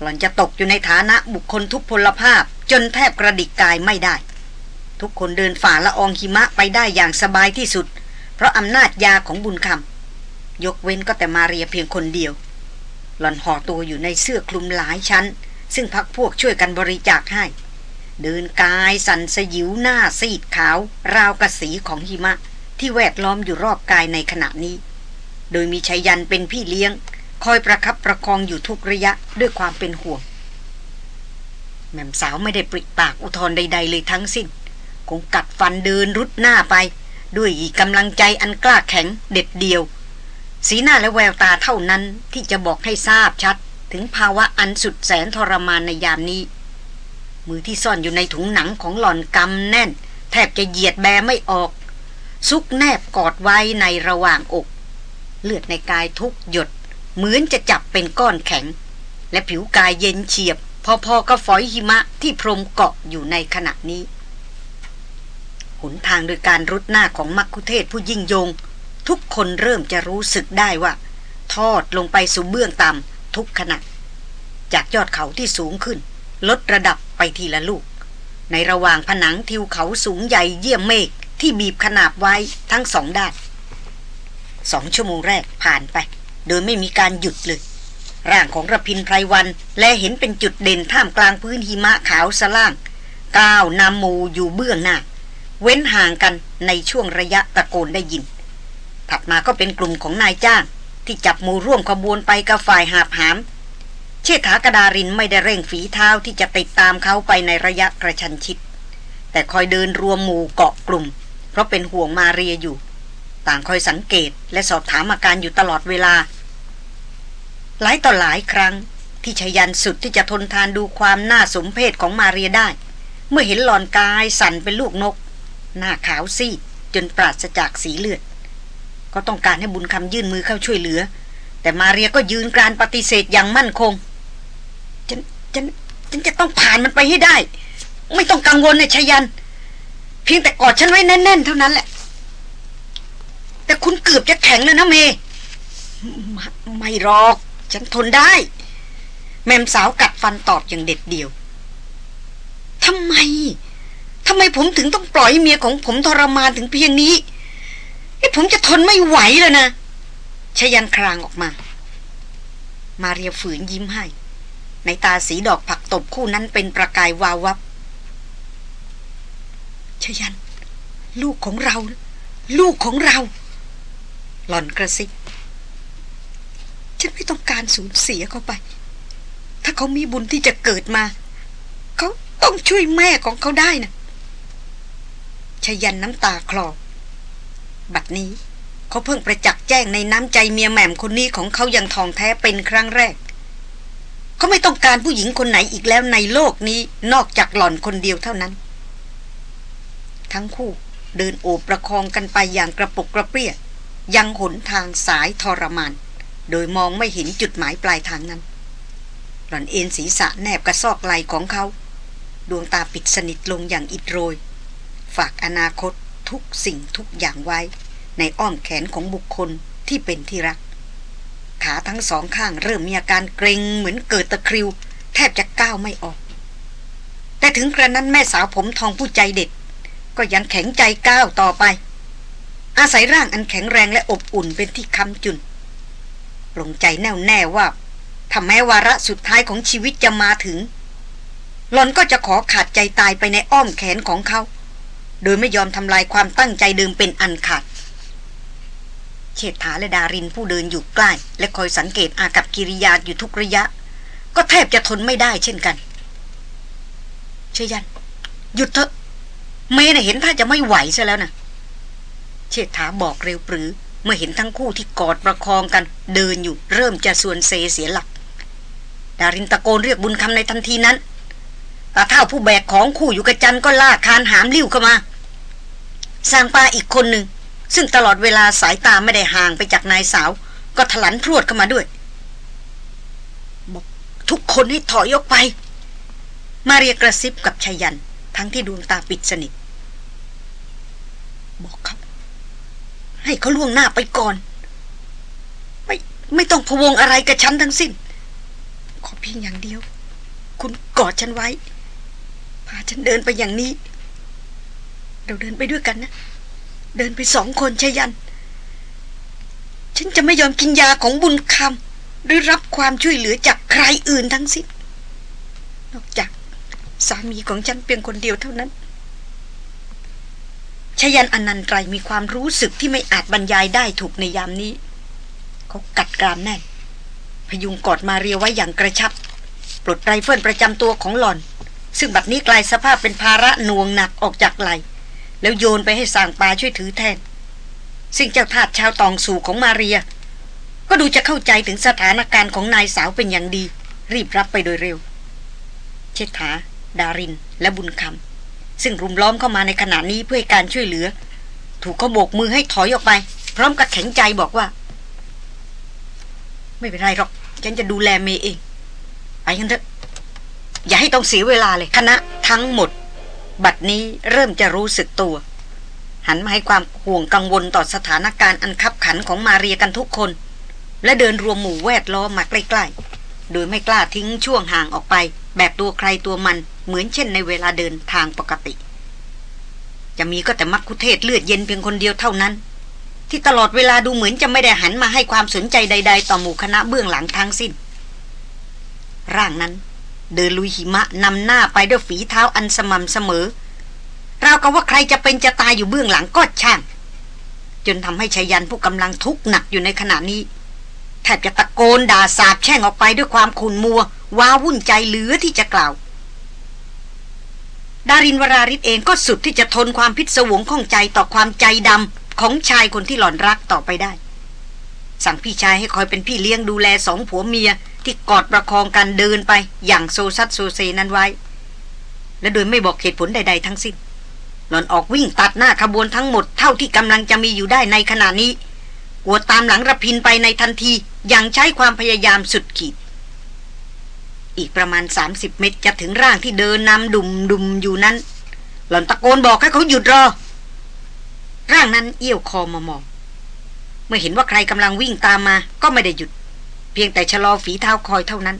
หล่อนจะตกอยู่ในฐานะบุคคลทุพพลภาพ จนแทบกระดิกกายไม่ได้ ทุกคนเดินฝ่าละอองหิมะไปได้อย่างสบายที่สุด เพราะอำนาจยาของบุญคำยกเว้นก็แต่มาเรียเพียงคนเดียว หล่อนห่อตัวอยู่ในเสื้อคลุมหลายชั้น ซึ่งพักพวกช่วยกันบริจาคให้ เดินกายสันสยิวหน้าซีดขาว ราวกระสีของหิมะ ที่แวดล้อมอยู่รอบกายในขณะนี้ โดยมีชัยยันเป็นพี่เลี้ยง คอยประคับประคองอยู่ทุกระยะด้วยความเป็นห่วง แม่มสาวไม่ได้ปริปากอุทธรใด ๆ เลยทั้งสิ้น คงกัดฟันเดินรุดหน้าไป ด้วยกำลังใจอันกล้าแข็งเด็ดเดียว สีหน้าและแววตาเท่านั้นที่จะบอกให้ทราบชัด ถึงภาวะอันสุดแสนทรมานในยามนี้ มือที่ซ่อนอยู่ในถุงหนังของหล่อนกำแน่น แทบจะเหยียดแบไม่ออก ซุกแนบกอดไว้ในระหว่างอก เลือดในกายทุกหยด เหมือนจะจับเป็นก้อนแข็ง และผิวกายเย็นเฉียบ พอๆกับฝอยหิมะที่พรมเกาะอยู่ในขณะนี้หนทางโดยการรุดหน้าของมักคุเทศผู้ยิ่งยง ทุกคนเริ่มจะรู้สึกได้ว่า ทอดลงไปสู่เบื้องต่ำทุกขณะ จากยอดเขาที่สูงขึ้น ลดระดับไปทีละลูก ในระหว่างผนังทิวเขาสูงใหญ่เยี่ยมเมฆที่บีบขนาบไว้ทั้งสองด้านสองชั่วโมงแรกผ่านไป โดยไม่มีการหยุดเลย ร่างของระพินไพรวัน และเห็นเป็นจุดเด่นท่ามกลางพื้นหิมะขาวสล่าง ก้าวนำมูอยู่เบื้องหน้า เว้นห่างกันในช่วงระยะตะโกนได้ยิน ถัดมาก็เป็นกลุ่มของนายจ้างที่จับมูร่วมขบวนไปกับฝ่ายหาบหาม เชษฐากระดารินไม่ได้เร่งฝีเท้าที่จะติดตามเขาไปในระยะกระชันชิด แต่คอยเดินรวมหมู่เกาะกลุ่ม เพราะเป็นห่วงมาเรียอยู่ ต่างคอยสังเกตและสอบถามอาการอยู่ตลอดเวลา หลายต่อหลายครั้งที่ชยันสุดที่จะทนทานดูความน่าสมเพชของมาเรียได้ เมื่อเห็นหลอนกายสั่นเป็นลูกนก หน้าขาวซีดจนปราศจากสีเลือด ก็ต้องการให้บุญคำยื่นมือเข้าช่วยเหลือ แต่มาเรียก็ยืนกรานปฏิเสธอย่างมั่นคง ฉันฉันจะต้องผ่านมันไปให้ได้ ไม่ต้องกังวลนะชยัน เพียงแต่กอดฉันไว้แน่นๆ เท่านั้นแหละ แต่คุณเกือบจะแข็งแล้วนะเมไม่ไม่หรอก ฉันทนได้ แม่มสาวกัดฟันตอบอย่างเด็ดเดี่ยวทำไมทำไมผมถึงต้องปล่อยเมียของผมทรมานถึงเพียงนี้ไอ้ผมจะทนไม่ไหวแล้วนะชยันครางออกมา มาเรียฝืนยิ้มให้ ในตาสีดอกผักตบคู่นั้นเป็นประกายวาววับชยัน ลูกของเรา ลูกของเรา หล่อนกระซิบฉันไม่ต้องการสูญเสียเขาไป ถ้าเขามีบุญที่จะเกิดมา เขาต้องช่วยแม่ของเขาได้นะชยันน้ำตาคลอบัดนี้เขาเพิ่งประจักษ์แจ้งในน้ำใจเมียแหม่มคนนี้ของเขาอย่างทองแท้เป็นครั้งแรก เขาไม่ต้องการผู้หญิงคนไหนอีกแล้วในโลกนี้นอกจากหล่อนคนเดียวเท่านั้น ทั้งคู่เดินโอบประคองกันไปอย่างกระปุกกระเปรี้ย ยังหนทางสายทรมาน โดยมองไม่เห็นจุดหมายปลายทางนั้น หล่อนเอ็นศีรษะแนบกระซอกไหลของเขา ดวงตาปิดสนิทลงอย่างอิดโรย ฝากอนาคตทุกสิ่งทุกอย่างไว้ ในอ้อมแขนของบุคคลที่เป็นที่รัก ขาทั้งสองข้างเริ่มมีอาการเกรงเหมือนเกิดตะคริว แทบจะก้าวไม่ออก แต่ถึงกระนั้นแม่สาวผมทองผู้ใจเด็ด ก็ยังแข็งใจก้าวต่อไป อาศัยร่างอันแข็งแรงและอบอุ่นเป็นที่คำจุนปลงใจแน่วแน่ว่าถ้าแม้วาระสุดท้ายของชีวิตจะมาถึง หลอนก็จะขอขาดใจตายไปในอ้อมแขนของเขา โดยไม่ยอมทำลายความตั้งใจเดิมเป็นอันขาด เชษฐาและดารินผู้เดินอยู่ใกล้ และคอยสังเกตอากับกิริยาอยู่ทุกระยะ ก็แทบจะทนไม่ได้เช่นกัน เชยัน หยุดเถอะ เมย์น่ะเห็นถ้าจะไม่ไหวซะแล้วนะเชษฐาบอกเร็วปรือ เมื่อเห็นทั้งคู่ที่กอดประคองกัน เดินอยู่เริ่มจะส่วนเซเสียหลัก ดารินตะโกนเรียกบุญคำในทันทีนั้นตาเท่าผู้แบกของคู่อยู่กระจันก็ลากคานหามลิ้วเข้ามาสร้างปาอีกคนหนึ่ง ซึ่งตลอดเวลาสายตาไม่ได้ห่างไปจากนายสาว ก็ถลันพรวดเข้ามาด้วย บอกทุกคนให้ถอยออกไป มาเรียกระซิบกับชายัน ทั้งที่ดวงตาปิดสนิท บอกเขาให้เขาล่วงหน้าไปก่อน ไม่ไม่ต้องพวงอะไรกับฉันทั้งสิ้น ขอเพียงอย่างเดียว คุณกอดฉันไว้พาฉันเดินไปอย่างนี้ เราเดินไปด้วยกันนะ เดินไปสองคนชยัน ฉันจะไม่ยอมกินยาของบุญคำหรือรับความช่วยเหลือจากใครอื่นทั้งสิ้นนอกจากสามีของฉันเพียงคนเดียวเท่านั้นไชยยันต์อนันตรัยมีความรู้สึกที่ไม่อาจบรรยายได้ถูกในยามนี้ เขากัดกรามแน่น พยุงกอดมาเรียไว้อย่างกระชับ ปลดไรเฟิลประจำตัวของหล่อน ซึ่งบัดนี้กลายสภาพเป็นภาระหน่วงหนักออกจากไหล่ แล้วโยนไปให้สางปาช่วยถือแทน ซึ่งเจ้าทาสชาวตองสู่ของมาเรีย ก็ดูจะเข้าใจถึงสถานการณ์ของนายสาวเป็นอย่างดี รีบรับไปโดยเร็ว เชษฐา ดาริน และบุญคำซึ่งรุมล้อมเข้ามาในขณะนี้เพื่อการช่วยเหลือ ถูกเขาโบกมือให้ถอยออกไป พร้อมกับแข็งใจบอกว่า ไม่เป็นไรหรอก ฉันจะดูแลเมย์เองไปกันเถอะอย่าให้ต้องเสียเวลาเลยคณะทั้งหมด บัดนี้เริ่มจะรู้สึกตัว หันมาให้ความห่วงกังวลต่อสถานการณ์อันคับขันของมาเรียกันทุกคน และเดินรวมหมู่แวดล้อมมาใกล้ๆ โดยไม่กล้าทิ้งช่วงห่างออกไป แบบตัวใครตัวมันเหมือนเช่นในเวลาเดินทางปกติ จะมีก็แต่มักคุเทศเลือดเย็นเพียงคนเดียวเท่านั้น ที่ตลอดเวลาดูเหมือนจะไม่ได้หันมาให้ความสนใจใด ๆ ต่อหมู่คณะเบื้องหลังทั้งสิ้น ร่างนั้น เดินลุยหิมะนำหน้าไปด้วยฝีเท้าอันสม่ำเสมอราวกับว่าใครจะเป็นจะตายอยู่เบื้องหลังก็ช่าง จนทำให้ชายันผู้กำลังทุกข์หนักอยู่ในขณะนี้แทบจะตะโกนด่าสาบแช่งออกไปด้วยความขุนมัว ว้าวุ่นใจเหลือที่จะกล่าว ดารินวราริศเองก็สุดที่จะทนความพิศวงข้องใจต่อความใจดำของชายคนที่หล่อนรักต่อไปได้ สั่งพี่ชายให้คอยเป็นพี่เลี้ยงดูแลสองผัวเมีย ที่กอดประคองกันเดินไปอย่างโซซัดโซเซนั้นไว้ และโดยไม่บอกเหตุผลใด ๆ ทั้งสิ้นหล่อนออกวิ่งตัดหน้าขบวนทั้งหมดเท่าที่กำลังจะมีอยู่ได้ในขณะนี้กวดตามหลังระพินไปในทันทีอย่างใช้ความพยายามสุดขีด อีกประมาณ 30 เมตรจะถึงร่างที่เดินนำดุมดุมอยู่นั้น หล่อนตะโกนบอกให้เขาหยุดรอ ร่างนั้นเอี้ยวคอมามองเมื่อเห็นว่าใครกำลังวิ่งตามมาก็ไม่ได้หยุด เพียงแต่ชะลอฝีเท้าคอยเท่านั้น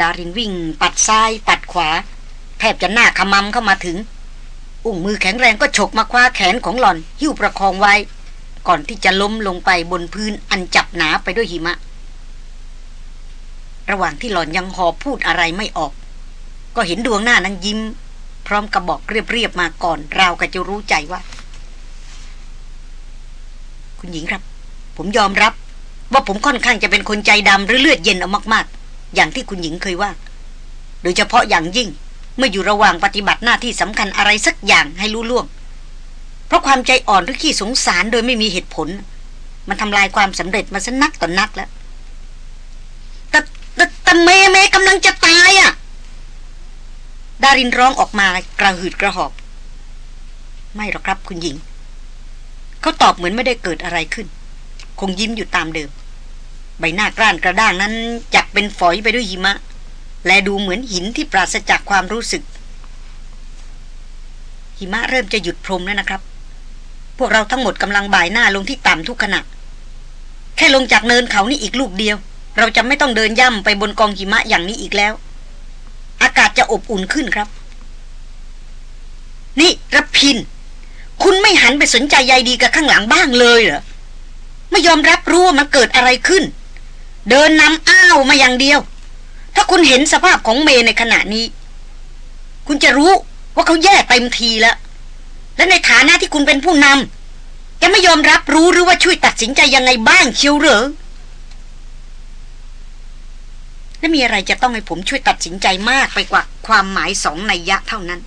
ดารินวิ่ง ปัดซ้ายปัดขวา แทบจะหน้าขมำเข้ามาถึง อุ้งมือแข็งแรงก็ฉกมาคว้าแขนของหล่อน หิ้วประคองไว้ ก่อนที่จะล้มลงไปบนพื้นอันจับหนาไปด้วยหิมะ ระหว่างที่หล่อนยังหอบพูดอะไรไม่ออก ก็เห็นดวงหน้านั้นยิ้ม พร้อมกับบอกเรียบๆมาก่อนราวกับจะรู้ใจว่า คุณหญิงครับ ผมยอมรับ ว่าผมค่อนข้างจะเป็นคนใจดำหรือเลือดเย็นเอามากๆ อย่างที่คุณหญิงเคยว่า โดยเฉพาะอย่างยิ่งเมื่ออยู่ระหว่างปฏิบัติหน้าที่สำคัญอะไรสักอย่างให้รู้ล่วง เพราะความใจอ่อนหรือขี้สงสารโดยไม่มีเหตุผล มันทำลายความสำเร็จมาสนักต่อนนักแล้วแต่แต่แต่เมเมกำลังจะตายอะ่ะ ดารินร้องออกมากระหืดกระหอบ ไม่หรอกครับคุณหญิง เขาตอบเหมือนไม่ได้เกิดอะไรขึ้น คงยิ้มอยู่ตามเดิม ใบหน้ากร้านกระด้างนั้นจับเป็นฝอยไปด้วยหิมะ และดูเหมือนหินที่ปราศจากความรู้สึก หิมะเริ่มจะหยุดพรมแล้วนะครับ พวกเราทั้งหมดกำลังบ่ายหน้าลงที่ต่ำทุกขณะ แค่ลงจากเนินเขานี่อีกลูกเดียว เราจะไม่ต้องเดินย่ำไปบนกองหิมะอย่างนี้อีกแล้ว อากาศจะอบอุ่นขึ้นครับ นี่ระพิน คุณไม่หันไปสนใจใยดีกับข้างหลังบ้างเลยเหรอไม่ยอมรับรู้ว่ามันเกิดอะไรขึ้น เดินนำอ้าวมาอย่างเดียว ถ้าคุณเห็นสภาพของเมในขณะนี้ คุณจะรู้ว่าเขาแย่เต็มทีแล้ว และในฐานะที่คุณเป็นผู้นำจะไม่ยอมรับรู้หรือว่าช่วยตัดสินใจยังไงบ้างเชียวเหรอและมีอะไรจะต้องให้ผมช่วยตัดสินใจมากไปกว่าความหมายสองในยะเท่านั้น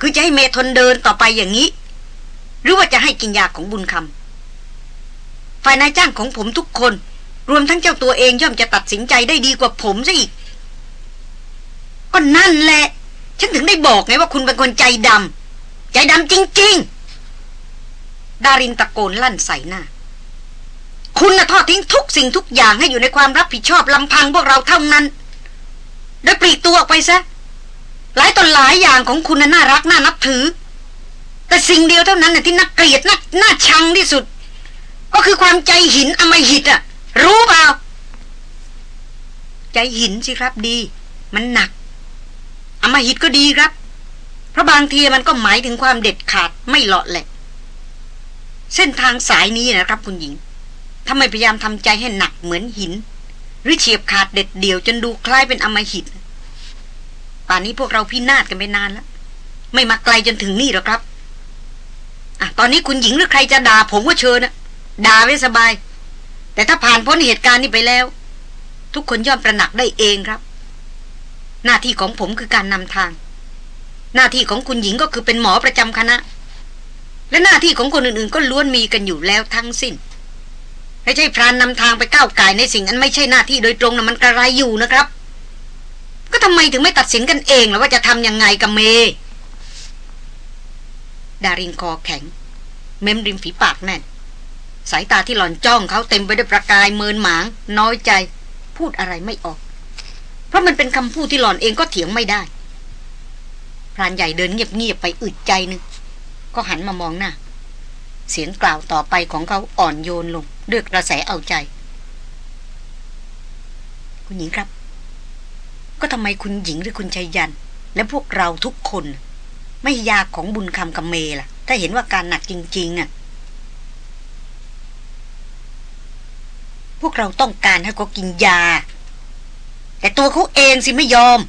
คือจะให้เมทนเดินต่อไปอย่างนี้ หรือว่าจะให้กินยาของบุญคำฝ่ายนายจ้างของผมทุกคน รวมทั้งเจ้าตัวเองย่อมจะตัดสินใจได้ดีกว่าผมซะอีกก็นั่นแหละ ฉันถึงได้บอกไงว่าคุณเป็นคนใจดำใจดำจริง ๆ ดารินตะโกนลั่นใส่หน้า คุณน่ะทอดทิ้งทุกสิ่งทุกอย่างให้อยู่ในความรับผิดชอบลำพังพวกเราเท่านั้นโดยปลีกตัวออกไปซะหลายต่อหลายอย่างของคุณน่ะน่ารักน่านับถือ แต่สิ่งเดียวเท่านั้นน่ะที่น่าเกลียดน่าน่าชังที่สุด ก็คือความใจหินอมหิตอะ รู้เปล่าใจหินสิครับดี มันหนักอมหิตก็ดีครับ เพราะบางทีมันก็หมายถึงความเด็ดขาดไม่เลาะแหละเส้นทางสายนี้นะครับคุณหญิงถ้าไม่พยายามทำใจให้หนักเหมือนหิน หรือเฉียบขาดเด็ดเดี่ยวจนดูคล้ายเป็นอมหิตป่านนี้พวกเราพินาศกันไปนานแล้ว ไม่มาไกลจนถึงนี่หรอกครับอะตอนนี้คุณหญิงหรือใครจะด่าผมก็เชิญนะด่าไว้สบาย แต่ถ้าผ่านพ้นเหตุการณ์นี้ไปแล้ว ทุกคนย่อมประหนักได้เองครับ หน้าที่ของผมคือการนำทาง หน้าที่ของคุณหญิงก็คือเป็นหมอประจำคณะ และหน้าที่ของคนอื่นๆ ก็ล้วนมีกันอยู่แล้วทั้งสิ้นไม่ใช่พรานนำทางไปก้าวไก่ในสิ่งอันไม่ใช่หน้าที่โดยตรงนะมันกระไรอยู่นะครับ ก็ทำไมถึงไม่ตัดสินกันเองล่ะว่าจะทำยังไงกับเมดารินคอแข็ง เม้มริมฝีปากแน่น สายตาที่หลอนจ้องเขาเต็มไปด้วยประกายเมินหมาง น้อยใจ พูดอะไรไม่ออก เพราะมันเป็นคำพูดที่หล่อนเองก็เถียงไม่ได้ พรานใหญ่เดินเงียบๆไปอึดใจนึงก็หันมามองหน้า เสียงกล่าวต่อไปของเขาอ่อนโยนลงด้วยกระแสเอาใจ คุณหญิงครับ ก็ทำไมคุณหญิงหรือคุณชัยยัน และพวกเราทุกคน ไม่ยากของบุญคำกับเมล่ะ ถ้าเห็นว่าการหนักจริง ๆ อะ วกเราต้องการให้เขากินยา แต่ตัวเขาเองสิไม่ยอม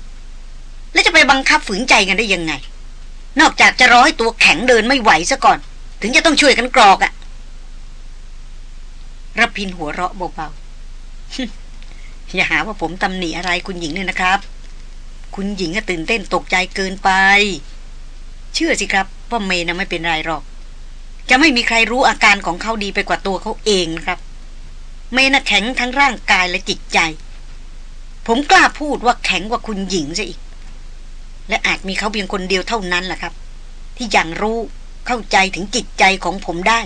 แล้วจะไปบังคับฝืนใจกันได้ยังไง นอกจากจะรอให้ตัวแข็งเดินไม่ไหวซะก่อน ถึงจะต้องช่วยกันกรอกอะรพินหัวเราะเบาๆอย่าหาว่าผมตำหนิอะไรคุณหญิงเนี่ยนะครับ คุณหญิงก็ตื่นเต้นตกใจเกินไป เชื่อสิครับว่าเมย์นะไม่เป็นไรหรอก จะไม่มีใครรู้อาการของเขาดีไปกว่าตัวเขาเองนะครับ เมน่ะแข็งทั้งร่างกายและจิตใจ ผมกล้าพูดว่าแข็งกว่าคุณหญิงซะอีก และอาจมีเขาเพียงคนเดียวเท่านั้นแหละครับ ที่ยังรู้เข้าใจถึงจิตใจของผมได้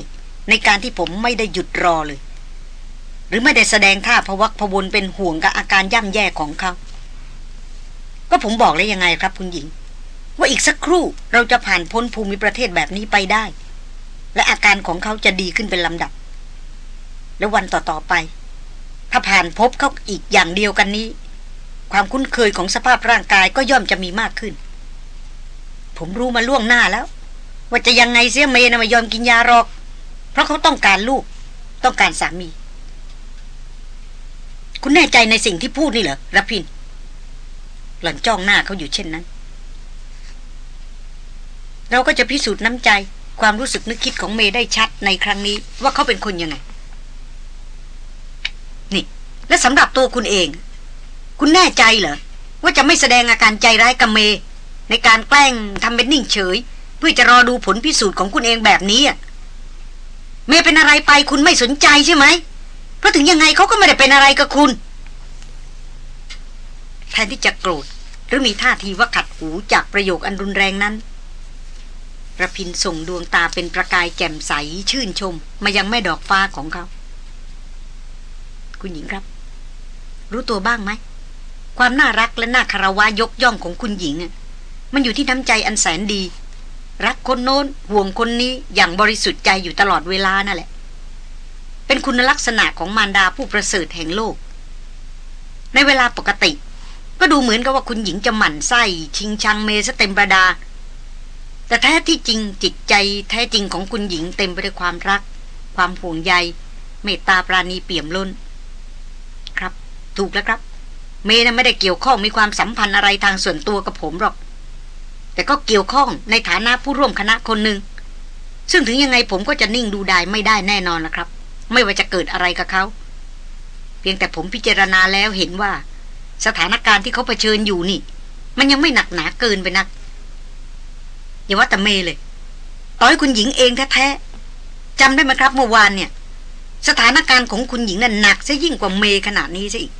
ในการที่ผมไม่ได้หยุดรอเลย หรือไม่ได้แสดงท่าพวักพวนเป็นห่วงกับอาการย่ำแย่ของเขา ก็ผมบอกเลยยังไงครับ คุณหญิง ว่าอีกสักครู่เราจะผ่านพ้นภูมิประเทศแบบนี้ไปได้ และอาการของเขาจะดีขึ้นเป็นลำดับ และวันต่อๆไป ถ้าผ่านพบเขาอีกอย่างเดียวกันนี้ ความคุ้นเคยของสภาพร่างกายก็ย่อมจะมีมากขึ้น ผมรู้มาล่วงหน้าแล้ว ว่าจะยังไงเสียเมนะมายอมกินยาหรอก เพราะเขาต้องการลูก ต้องการสามี คุณแน่ใจในสิ่งที่พูดนี่เหรอรพิน หล่อนจ้องหน้าเขาอยู่เช่นนั้น เราก็จะพิสูจน์น้ำใจความรู้สึกนึกคิดของเมย์ได้ชัดในครั้งนี้ว่าเขาเป็นคนยังไง และสำหรับตัวคุณเอง คุณแน่ใจเหรอ ว่าจะไม่แสดงอาการใจร้ายกับเม ในการแกล้งทำเป็นนิ่งเฉย เพื่อจะรอดูผลพิสูจน์ของคุณเองแบบนี้อะเมเป็นอะไรไปคุณไม่สนใจใช่ไหม เพราะถึงยังไงเขาก็ไม่ได้เป็นอะไรกับคุณ แทนที่จะโกรธ หรือมีท่าทีว่าขัดหูจากประโยคอันรุนแรงนั้นระพินส่งดวงตาเป็นประกายแจ่มใสชื่นชม มายังแม่ดอกฟ้าของเขา คุณหญิงครับ รู้ตัวบ้างไหม ความน่ารักและน่าคารวะยกย่องของคุณหญิง มันอยู่ที่น้ำใจอันแสนดี รักคนโน้นห่วงคนนี้อย่างบริสุทธิ์ใจอยู่ตลอดเวลานั่นแหละ เป็นคุณลักษณะของมารดาผู้ประเสริฐแห่งโลก ในเวลาปกติ ก็ดูเหมือนกับว่าคุณหญิงจะหมั่นไส้ชิงชังเมสเต็มประดา แต่แท้ที่จริงจิตใจแท้จริงของคุณหญิงเต็มไปด้วยความรัก ความห่วงใย เมตตาปราณีเปี่ยมล้น ถูกแล้วครับ เมย์นะไม่ได้เกี่ยวข้องมีความสัมพันธ์อะไรทางส่วนตัวกับผมหรอก แต่ก็เกี่ยวข้องในฐานะผู้ร่วมคณะคนหนึ่ง ซึ่งถึงยังไงผมก็จะนิ่งดูได้ไม่ได้แน่นอนนะครับ ไม่ว่าจะเกิดอะไรกับเขา เพียงแต่ผมพิจารณาแล้วเห็นว่า สถานการณ์ที่เขาเผชิญอยู่นี่ มันยังไม่หนักหนาเกินไปนักอย่าว่าแต่เมย์เลย ต่อให้คุณหญิงเองแท้ๆจำได้ไหมครับเมื่อวานเนี่ย สถานการณ์ของคุณหญิงนั้นหนักซะยิ่งกว่าเมย์ขนาดนี้ซะอีก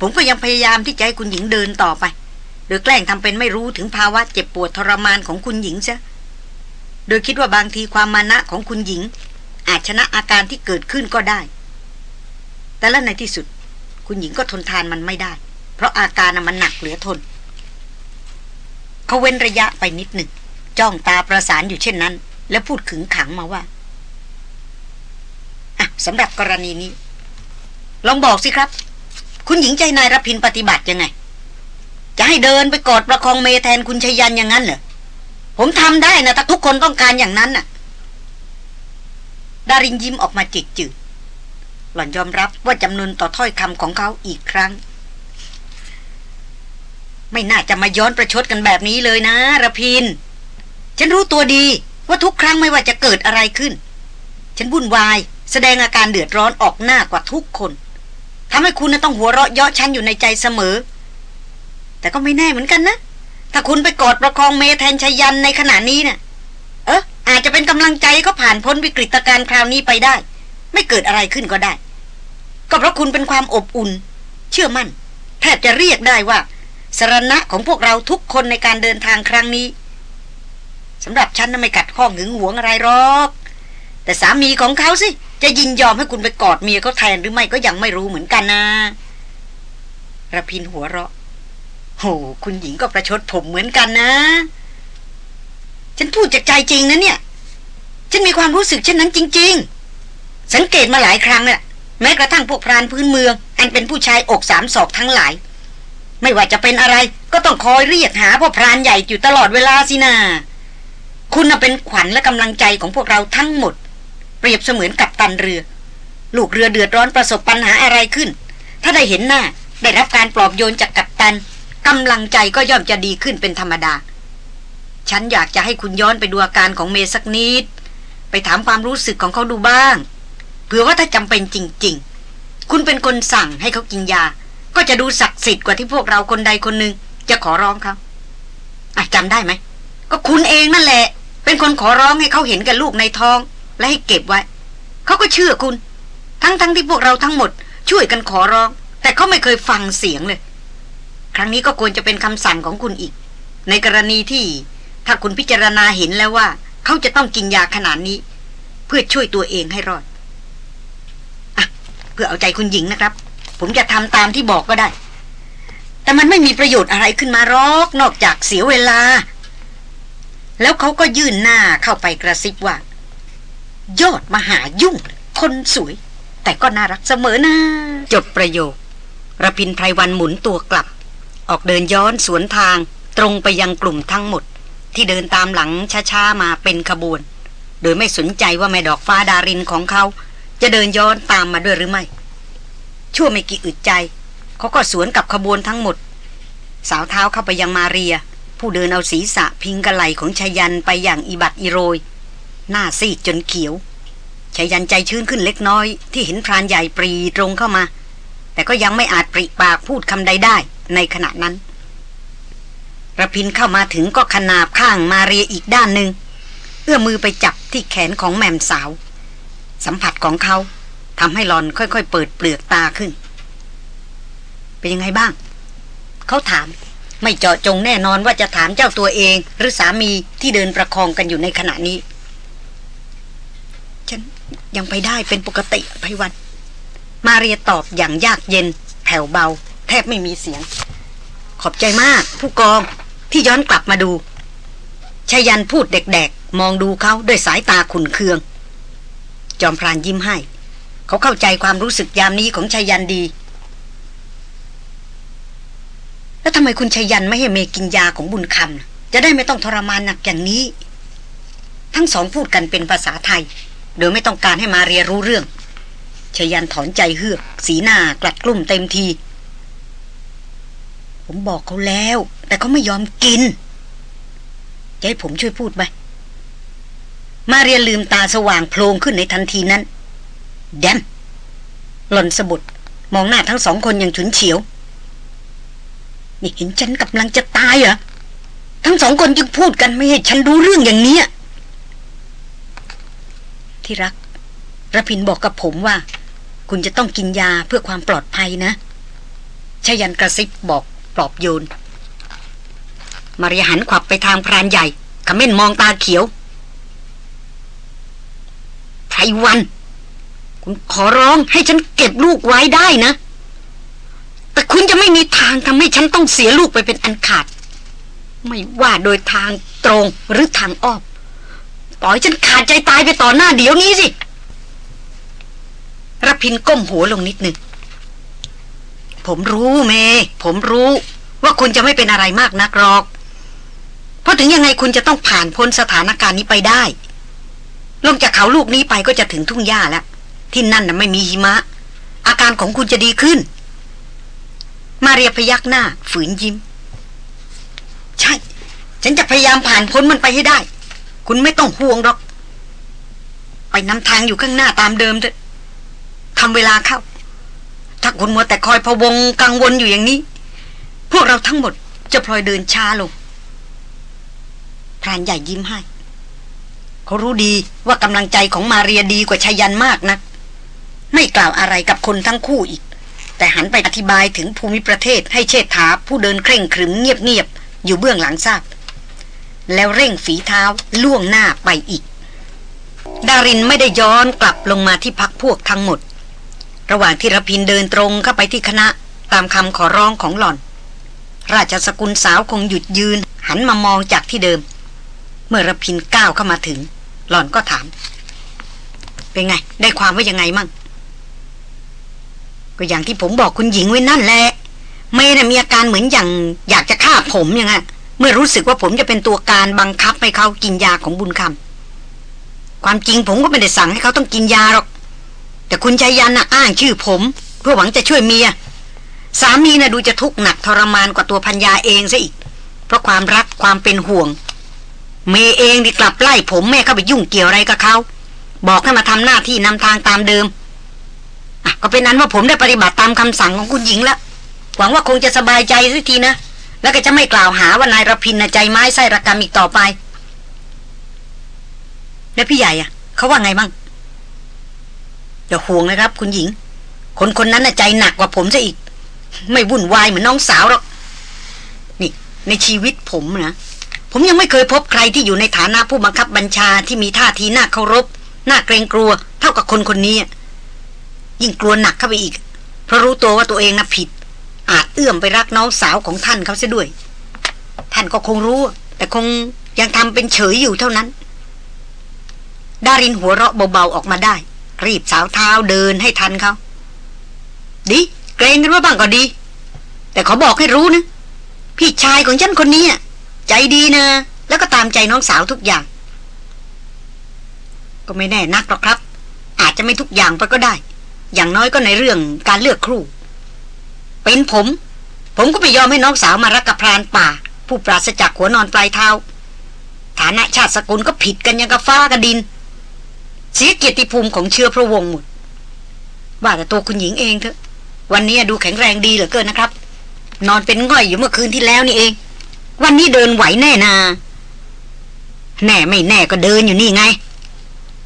ผมก็ยังพยายามที่จะให้คุณหญิงเดินต่อไป โดยแกล้งทำเป็นไม่รู้ถึงภาวะเจ็บปวดทรมานของคุณหญิงซะ โดยคิดว่าบางทีความมานะของคุณหญิง อาจชนะอาการที่เกิดขึ้นก็ได้ แต่แล้วในที่สุด คุณหญิงก็ทนทานมันไม่ได้ เพราะอาการมันหนักเหลือทน เขาเว้นระยะไปนิดหนึ่งจ้องตาประสานอยู่เช่นนั้น แล้วพูดขึงขังมาว่า สำหรับกรณีนี้ ลองบอกสิครับ คุณหญิงใจนายรพินปฏิบัติยังไง จะให้เดินไปกอดประคองเมแทนคุณชยันอย่างนั้นเหรอผมทำได้นะถ้าทุกคนต้องการอย่างนั้นน่ะ ดารินยิ้มออกมาจิกจืดหล่อนยอมรับว่าจำนวนต่อถ้อยคำของเขาอีกครั้ง ไม่น่าจะมาย้อนประชดกันแบบนี้เลยนะระพิน ฉันรู้ตัวดีว่าทุกครั้งไม่ว่าจะเกิดอะไรขึ้น ฉันวุ่นวาย แสดงอาการเดือดร้อนออกหน้ากว่าทุกคนทำให้คุณต้องหัวเราะเยาะฉันอยู่ในใจเสมอ แต่ก็ไม่แน่เหมือนกันนะ ถ้าคุณไปกอดประคองเมแทนชยันในขณะนี้นะ่ะ เอออาจจะเป็นกำลังใจเขาผ่านพ้นวิกฤตการณ์คราวนี้ไปได้ ไม่เกิดอะไรขึ้นก็ได้ ก็เพราะคุณเป็นความอบอุ่น เชื่อมั่น แทบจะเรียกได้ว่าสรณะของพวกเราทุกคนในการเดินทางครั้งนี้สำหรับฉันน่ะไม่กัดข้องหึงหวงอะไรหรอก แต่สามีของเขาสิ จะยินยอมให้คุณไปกอดเมียเขาแทนหรือไม่ก็ยังไม่รู้เหมือนกันนะระพินหัวเราะ โห คุณหญิงก็ประชดผมเหมือนกันนะ ฉันพูดจากใจจริงนะเนี่ย ฉันมีความรู้สึกเช่นนั้นจริง ๆ สังเกตมาหลายครั้งแหละแม้กระทั่งพวกพรานพื้นเมือง อันเป็นผู้ชายอกสามศอกทั้งหลาย ไม่ว่าจะเป็นอะไร ก็ต้องคอยเรียกหาพ่อพรานใหญ่อยู่ตลอดเวลาสินาคุณเป็นขวัญและกำลังใจของพวกเราทั้งหมด เปรียบเสมือนกับตันเรือ ลูกเรือเดือดร้อนประสบปัญหาอะไรขึ้น ถ้าได้เห็นหน้าได้รับการปลอบโยนจากกัปตันกำลังใจก็ย่อมจะดีขึ้นเป็นธรรมดา ฉันอยากจะให้คุณย้อนไปดูอาการของเมสักนิด ไปถามความรู้สึกของเขาดูบ้าง เผื่อว่าถ้าจำเป็นจริง ๆ คุณเป็นคนสั่งให้เขากินยา ก็จะดูศักดิ์สิทธิ์กว่าที่พวกเราคนใดคนหนึ่งจะขอร้องเขาอะจำได้ไหม ก็คุณเองนั่นแหละ เป็นคนขอร้องให้เขาเห็นกับลูกในท้อง และให้เก็บไว้ เขาก็เชื่อคุณ ทั้งๆทที่พวกเราทั้งหมด ช่วยกันขอร้อง แต่เขาไม่เคยฟังเสียงเลย ครั้งนี้ก็ควรจะเป็นคำสั่งของคุณอีก ในกรณีที่ถ้าคุณพิจารณาเห็นแล้วว่า เขาจะต้องกินยาขนาดนี้ เพื่อช่วยตัวเองให้รอดอะเพื่อเอาใจคุณหญิงนะครับ ผมจะทำตามที่บอกก็ได้ แต่มันไม่มีประโยชน์อะไรขึ้นมารอกนอกจากเสียเวลาแล้วเขาก็ยื่นหน้าเข้าไปกระซิบว่า ยอดมหายุ่ง คนสวย แต่ก็น่ารักเสมอนะ จบประโยคระพินไพรวันหมุนตัวกลับ ออกเดินย้อนสวนทางตรงไปยังกลุ่มทั้งหมด ที่เดินตามหลังช้าๆมาเป็นขบวน โดยไม่สนใจว่าแม่ดอกฟ้าดารินของเขา จะเดินย้อนตามมาด้วยหรือไม่ ชั่วไม่กี่อึดใจ เขาก็สวนกับขบวนทั้งหมด สาวเท้าเข้าไปยังมาเรีย ผู้เดินเอาศีรษะพิงกระไหลของชายันไปอย่างอิบัดอิโรย หน้าซีดจนเขียวชายันใจชื้นขึ้นเล็กน้อย ที่เห็นพรานใหญ่ปรีตรงเข้ามา แต่ก็ยังไม่อาจปริปากพูดคำใดได้ในขณะนั้นระพินเข้ามาถึงก็ขนาบข้างมาเรียอีกด้านหนึ่งเอื้อมือไปจับที่แขนของแม่มสาว สัมผัสของเขาทำให้หลอนค่อยๆ เปิดเปลือกตาขึ้น เป็นยังไงบ้าง เขาถามไม่เจาะจงแน่นอนว่าจะถามเจ้าตัวเอง หรือสามีที่เดินประคองกันอยู่ในขณะนี้ ฉันยังไปได้เป็นปกติไพวัน มาเรียตอบอย่างยากเย็น แผ่วเบา แทบไม่มีเสียง ขอบใจมาก ผู้กองที่ย้อนกลับมาดูชายันพูดเด็กๆ มองดูเขาด้วยสายตาขุนเคือง จอมพรานยิ้มให้ เขาเข้าใจความรู้สึกยามนี้ของชายันดี แล้วทำไมคุณชายันไม่ให้เมกินยาของบุญคำจะได้ไม่ต้องทรมานหนักอย่างนี้ ทั้งสองพูดกันเป็นภาษาไทย โดยไม่ต้องการให้มาเรียรู้เรื่องชยันถอนใจเฮือก สีหน้ากลัดกลุ่มเต็มที ผมบอกเขาแล้ว แต่เขาไม่ยอมกินจะให้ผมช่วยพูดไหมมาเรียลืมตาสว่างโพลงขึ้นในทันทีนั้น แดมหล่นสะบดมองหน้าทั้งสองคนอย่างฉุนเฉียว นี่เห็นฉันกำลังจะตายเหรอ ทั้งสองคนจึงพูดกันไม่ให้ฉันรู้เรื่องอย่างนี้ ที่รักระพินบอกกับผมว่า คุณจะต้องกินยาเพื่อความปลอดภัยนะชายันกระซิบบอกปลอบโยน มาริหันขวับไปทางพรานใหญ่ขม้นมองตาเขียวไพรวัน คุณขอร้องให้ฉันเก็บลูกไว้ได้นะ แต่คุณจะไม่มีทางทำให้ฉันต้องเสียลูกไปเป็นอันขาด ไม่ว่าโดยทางตรงหรือทางอ้อม ปล่อยฉันขาดใจตายไปต่อหน้าเดี๋ยวนี้สิรพินก้มหัวลงนิดหนึ่งผมรู้เม ผมรู้ว่าคุณจะไม่เป็นอะไรมากนักหรอก เพราะถึงยังไงคุณจะต้องผ่านพ้นสถานการณ์นี้ไปได้ ลงจากเขาลูกนี้ไปก็จะถึงทุ่งหญ้าแล้ว ที่นั่นน่ะไม่มีหิมะ อาการของคุณจะดีขึ้น มาเรียพยักหน้า ฝืนยิ้ม ใช่ ฉันจะพยายามผ่านพ้นมันไปให้ได้ คุณไม่ต้องห่วงหรอก ไปนำทางอยู่ข้างหน้าตามเดิมเถอะทำเวลาเข้า ถ้าคุณมัวแต่คอยพะวงกังวลอยู่อย่างนี้ พวกเราทั้งหมดจะพลอยเดินช้าลงพรานใหญ่ยิ้มให้ เขารู้ดีว่ากำลังใจของมาเรียดีกว่าชายันมากนะัก ไม่กล่าวอะไรกับคนทั้งคู่อีก แต่หันไปอธิบายถึงภูมิประเทศให้เชษฐาผู้เดินเคร่งครึมเงียบๆอยู่เบื้องหลังทราบ แล้วเร่งฝีเท้าล่วงหน้าไปอีก ดารินไม่ได้ย้อนกลับลงมาที่พักพวกทั้งหมด ระหว่างที่รพินเดินตรงเข้าไปที่คณะตามคำขอร้องของหล่อน ราชสกุลสาวคงหยุดยืน หันมามองจากที่เดิม เมื่อรพินก้าวเข้ามาถึง หล่อนก็ถาม เป็นไง ได้ความว่ายังไงมั่งก็อย่างที่ผมบอกคุณหญิงไว้นั่นแหละไม่ได้มีอาการเหมือนอย่างอยากจะฆ่าผมอย่างนั้น เมื่อรู้สึกว่าผมจะเป็นตัวการบังคับให้เขากินยาของบุญคำความจริงผมก็ไม่ได้สั่งให้เขาต้องกินยาหรอก แต่คุณชายยันน่ะอ้างชื่อผม เพื่อหวังจะช่วยเมีย สามีน่ะดูจะทุกข์หนักทรมานกว่าตัวพัญญาเองซะอีก เพราะความรักความเป็นห่วง เมยเองที่กลับไล่ผมแม่เข้าไปยุ่งเกี่ยวอะไรกับเขาบอกให้มาทำหน้าที่นำทางตามเดิมอะก็เป็นนั้นว่าผมได้ปฏิบัติตามคำสั่งของคุณหญิงแล้วหวังว่าคงจะสบายใจสักทีนะ แล้วก็จะไม่กล่าวหาว่านายรพินนะใจไม้ไส้ระกรรมอีกต่อไป แล้วพี่ใหญ่อะเขาว่าไงบ้างอย่าห่วงนะครับ คุณหญิง คนคนนั้นน่ะใจหนักกว่าผมซะอีก ไม่วุ่นวายเหมือนน้องสาวหรอกนี่ ในชีวิตผมนะผมยังไม่เคยพบใครที่อยู่ในฐานะผู้บังคับบัญชาที่มีท่าทีน่าเคารพน่าเกรงกลัว เท่ากับคนคนนี้ ยิ่งกลัวหนักเข้าไปอีก เพราะรู้ตัวว่าตัวเองน่ะผิด อาจเอื้อมไปรักน้องสาวของท่านเขาเสียด้วย ท่านก็คงรู้ แต่คงยังทำเป็นเฉยอยู่เท่านั้น ดารินหัวเราะเบาๆออกมาได้ รีบสาวเท้าเดินให้ทันเขาดีเกรงกันว่าบ้างก็ดี แต่ขอบอกให้รู้นะ พี่ชายของฉันคนนี้อะใจดีนะ แล้วก็ตามใจน้องสาวทุกอย่าง ก็ไม่แน่นักหรอกครับ อาจจะไม่ทุกอย่างไปก็ได้ อย่างน้อยก็ในเรื่องการเลือกครู เป็นผม ผมก็ไม่ยอมให้น้องสาวมารักกับพรานป่า ผู้ปราศจากหัวนอนปลายเท้า ฐานะชาติสกุลก็ผิดกันยังกับฟ้ากับดิน เสียเกียรติภูมิของเชื้อพระวงศ์หมดว่าแต่ตัวคุณหญิงเองเถอะ วันนี้ดูแข็งแรงดีเหลือเกินนะครับ นอนเป็นง่อยอยู่เมื่อคืนที่แล้วนี่เอง วันนี้เดินไหวแน่นาแน่ไม่แน่ก็เดินอยู่นี่ไง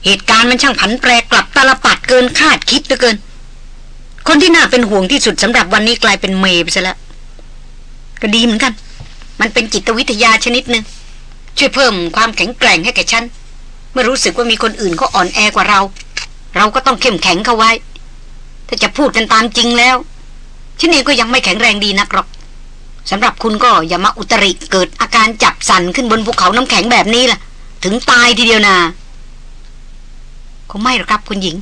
เหตุการณ์มันช่างผันแปรกลับตาลปัดเกินคาดคิดเหลือเกิน คนที่น่าเป็นห่วงที่สุดสำหรับวันนี้กลายเป็นเมย์ไปซะแล้วก็ดีเหมือนกัน มันเป็นจิตวิทยาชนิดหนึ่งช่วยเพิ่มความแข็งแกร่งให้แก่ฉันเมื่อรู้สึกว่ามีคนอื่นเขาอ่อนแอกว่าเรา เราก็ต้องเข้มแข็งเข้าไว้ ถ้าจะพูดกันตามจริงแล้วฉันเองก็ยังไม่แข็งแรงดีนักหรอกสำหรับคุณก็อย่ามาอุตริเกิดอาการจับสั่นขึ้นบนภูเขาน้ำแข็งแบบนี้ล่ะ ถึงตายทีเดียวนาคงไม่หรอกครับคุณหญิง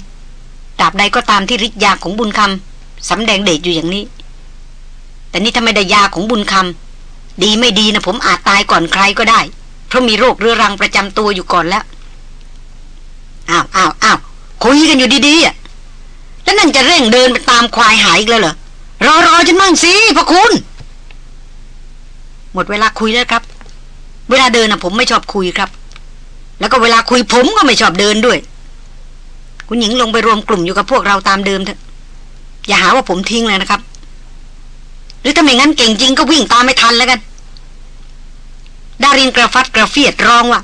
ตราบใดก็ตามที่ฤทธิ์ยาของบุญคำสำแดงเดชอยู่อย่างนี้ แต่นี่ถ้าไม่ได้ยาของบุญคำดีไม่ดีนะผมอาจตายก่อนใครก็ได้ เพราะมีโรคเรื้อรังประจำตัวอยู่ก่อนแล้วอ้าวอ้าวอ้าวคุยกันอยู่ดีๆอะแล้วนั่นจะเร่งเดินไปตามควายหายอีกแล้วเหรอรอรอฉันมั่งสิพระคุณ หมดเวลาคุยแล้วครับ เวลาเดินนะผมไม่ชอบคุยครับ แล้วก็เวลาคุยผมก็ไม่ชอบเดินด้วย คุณหญิงลงไปรวมกลุ่มอยู่กับพวกเราตามเดิมเถอะอย่าหาว่าผมทิ้งเลยนะครับ หรือถ้าไม่งั้นเก่งจริงก็วิ่งตามไม่ทันแล้วกัน ดารินกระฟัดกระเฟียดร้องว่า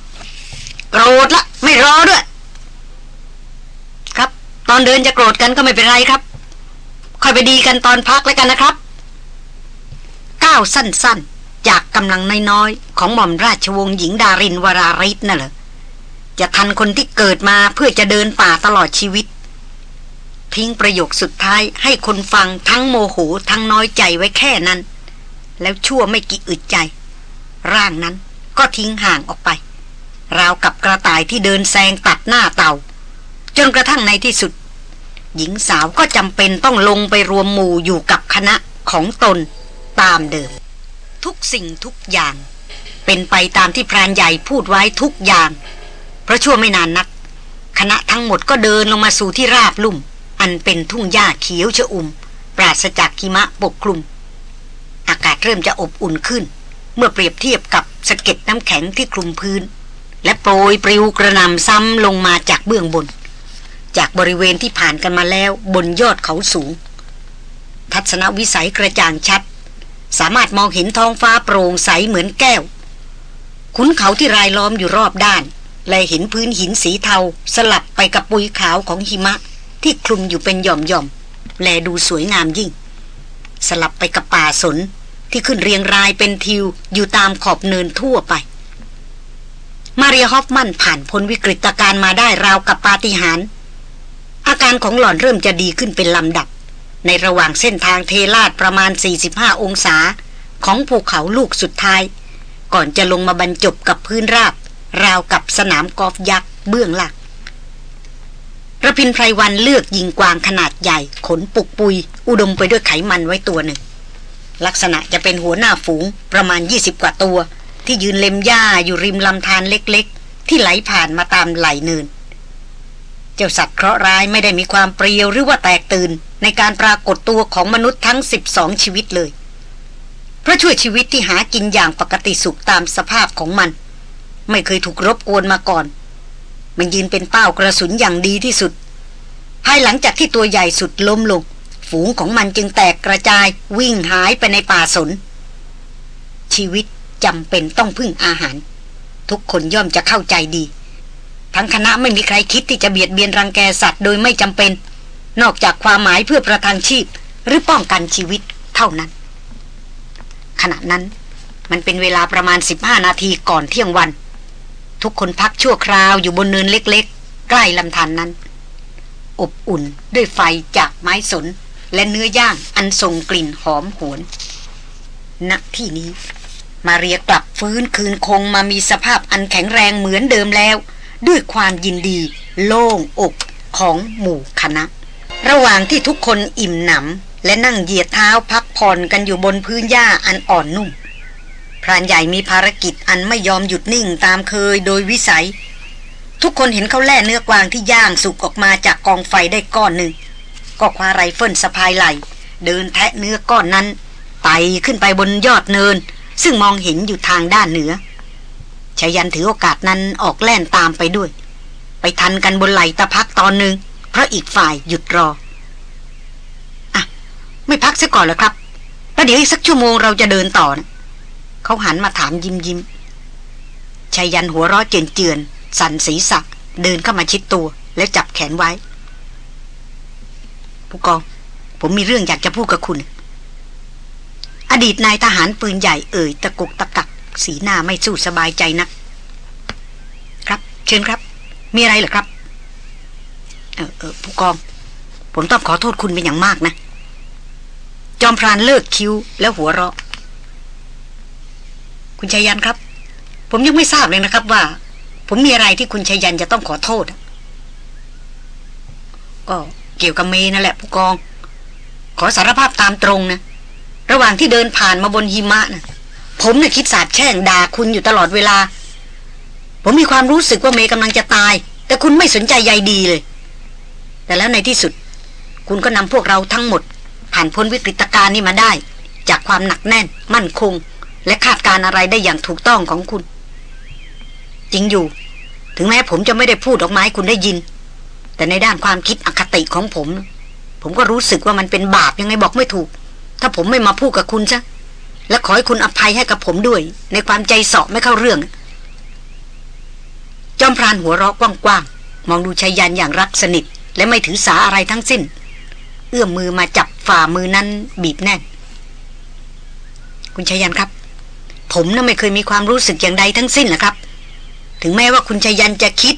โกรธละ ไม่รอด้วย ครับ ตอนเดินจะโกรธกันก็ไม่เป็นไรครับคอยไปดีกันตอนพักแล้วกันนะครับก้าวสั้นๆ จากกำลังน้อยๆ ของหม่อมราชวงศ์หญิงดารินวราริศน่ะเหรอ จะทันคนที่เกิดมาเพื่อจะเดินป่าตลอดชีวิต ทิ้งประโยคสุดท้ายให้คนฟังทั้งโมโหทั้งน้อยใจไว้แค่นั้น แล้วชั่วไม่กี่อึดใจ ร่างนั้นก็ทิ้งห่างออกไป ราวกับกระต่ายที่เดินแซงตัดหน้าเต่า จนกระทั่งในที่สุด หญิงสาวก็จำเป็นต้องลงไปรวมหมู่อยู่กับคณะของตนตามเดิม ทุกสิ่งทุกอย่าง เป็นไปตามที่พรานใหญ่พูดไว้ทุกอย่าง เพราะชั่วไม่นานนัก คณะทั้งหมดก็เดินลงมาสู่ที่ราบลุ่ม อันเป็นทุ่งหญ้าเขียวชอุ่ม ปราศจากหิมะปกคลุม อากาศเริ่มจะอบอุ่นขึ้น เมื่อเปรียบเทียบกับสะเก็ดน้ำแข็งที่คลุมพื้น และโปรยปลิวกระนำซ้ำลงมาจากเบื้องบน จากบริเวณที่ผ่านกันมาแล้วบนยอดเขาสูง ทัศนวิสัยกระจ่างชัด สามารถมองเห็นท้องฟ้าโปร่งใสเหมือนแก้วขุนเขาที่รายล้อมอยู่รอบด้าน และเห็นพื้นหินสีเทาสลับไปกับปุยขาวของหิมะ ที่คลุมอยู่เป็นหย่อมๆ แลดูสวยงามยิ่ง สลับไปกับป่าสนที่ขึ้นเรียงรายเป็นทิวอยู่ตามขอบเนินทั่วไป มาเรียฮอฟมันผ่านพ้นวิกฤตการณ์มาได้ราวกับปาฏิหาริย์อาการของหล่อนเริ่มจะดีขึ้นเป็นลำดับ ในระหว่างเส้นทางเทลาดประมาณ 45 องศาของภูเขาลูกสุดท้าย ก่อนจะลงมาบรรจบกับพื้นราบ ราวกับสนามกอล์ฟยักษ์เบื้องหล่างระพินไพรวันเลือกยิงกวางขนาดใหญ่ ขนปุกปุย อุดมไปด้วยไขมันไว้ตัวหนึ่ง ลักษณะจะเป็นหัวหน้าฝูงประมาณ 20 กว่าตัว ที่ยืนเล็มหญ้าอยู่ริมลำธารเล็กๆ ที่ไหลผ่านมาตามไหลเนิน เจ้าสัตว์เคราะห์ร้ายไม่ได้มีความเปรียวหรือว่าแตกตื่น ในการปรากฏตัวของมนุษย์ทั้ง 12 ชีวิตเลย เพราะช่วยชีวิตที่หากินอย่างปกติสุขตามสภาพของมัน ไม่เคยถูกรบกวนมาก่อน มันยืนเป็นเป้ากระสุนอย่างดีที่สุด ภายหลังจากที่ตัวใหญ่สุดล้มลง ฝูงของมันจึงแตกกระจายวิ่งหายไปในป่าสน ชีวิตจำเป็นต้องพึ่งอาหาร ทุกคนย่อมจะเข้าใจดี ทั้งคณะไม่มีใครคิดที่จะเบียดเบียนรังแกสัตว์โดยไม่จำเป็น นอกจากความหมายเพื่อประทังชีพ หรือป้องกันชีวิตเท่านั้น ขณะนั้นมันเป็นเวลาประมาณ 15 นาทีก่อนเที่ยงวัน ทุกคนพักชั่วคราวอยู่บนเนินเล็กๆ ใกล้ลำธารนนั้น อบอุ่นด้วยไฟจากไม้สน และเนื้อย่างอันส่งกลิ่นหอมหวนณที่นี้ มาเรียกลับฟื้นคืนคงมามีสภาพอันแข็งแรงเหมือนเดิมแล้ว ด้วยความยินดี โล่งอกของหมู่คณะ ระหว่างที่ทุกคนอิ่มหนำและนั่งเหยียดเท้าพักผ่อนกันอยู่บนพื้นหญ้าอันอ่อนนุ่ม พรานใหญ่มีภารกิจอันไม่ยอมหยุดนิ่งตามเคยโดยวิสัย ทุกคนเห็นเขาแล่เนื้อกวางที่ย่างสุกออกมาจากกองไฟได้ก้อนหนึ่ง ก็คว้าไรเฟิลสะพายไหล เดินแทะเนื้อก้อนนั้นไต่ขึ้นไปบนยอดเนิน ซึ่งมองเห็นอยู่ทางด้านเหนือชายันถือโอกาสนั้นออกแล่นตามไปด้วย ไปทันกันบนไหลตะพักตอนหนึ่งเพราะอีกฝ่ายหยุดรออะไม่พักซะก่อนเหรอครับแล้วเดี๋ยวอีกสักชั่วโมงเราจะเดินต่อนะ เขาหันมาถามยิ้มยิ้มชายันหัวเราะเจือนเจือน สั่นศีรษะเดินเข้ามาชิดตัว แล้วจับแขนไว้ ผู้กอง ผมมีเรื่องอยากจะพูดกับคุณ อดีตนายทหารปืนใหญ่เอ่ยตะกุกตะกัก สีหน้าไม่สู้สบายใจนัก ครับ เชิญครับ มีอะไรเหรอครับ เออเออผู้กอง ผมต้องขอโทษคุณเป็นอย่างมากนะ จอมพรานเลิกคิ้วแล้วหัวเราะ คุณชัยยันครับ ผมยังไม่ทราบเลยนะครับว่า ผมมีอะไรที่คุณชัยยันจะต้องขอโทษ ก็เกี่ยวกับเมนั่นแหละผู้กอง ขอสารภาพตามตรงนะ ระหว่างที่เดินผ่านมาบนหิมะนะผมนี่ยคิดสาบแช่งด่าคุณอยู่ตลอดเวลา ผมมีความรู้สึกว่าเมย์กำลังจะตาย แต่คุณไม่สนใจใยดีเลย แต่แล้วในที่สุด คุณก็นำพวกเราทั้งหมด ผ่านพ้นวิกฤตการณ์นี้มาได้ จากความหนักแน่น มั่นคง และคาดการอะไรได้อย่างถูกต้องของคุณ จริงอยู่ ถึงแม้ผมจะไม่ได้พูดออกมาให้คุณได้ยิน แต่ในด้านความคิดอคติของผม ผมก็รู้สึกว่ามันเป็นบาปยังไงบอกไม่ถูก ถ้าผมไม่มาพูดกับคุณซะและขอให้คุณอภัยให้กับผมด้วย ในความใจเสาะไม่เข้าเรื่อง จอมพรานหัวเราะกว้างๆมองดูชายันอย่างรักสนิท และไม่ถือสาอะไรทั้งสิ้น เอื้อมมือมาจับฝ่ามือนั้นบีบแน่น คุณชายันครับ ผมน่ะไม่เคยมีความรู้สึกอย่างใดทั้งสิ้นนะครับ ถึงแม้ว่าคุณชายันจะคิด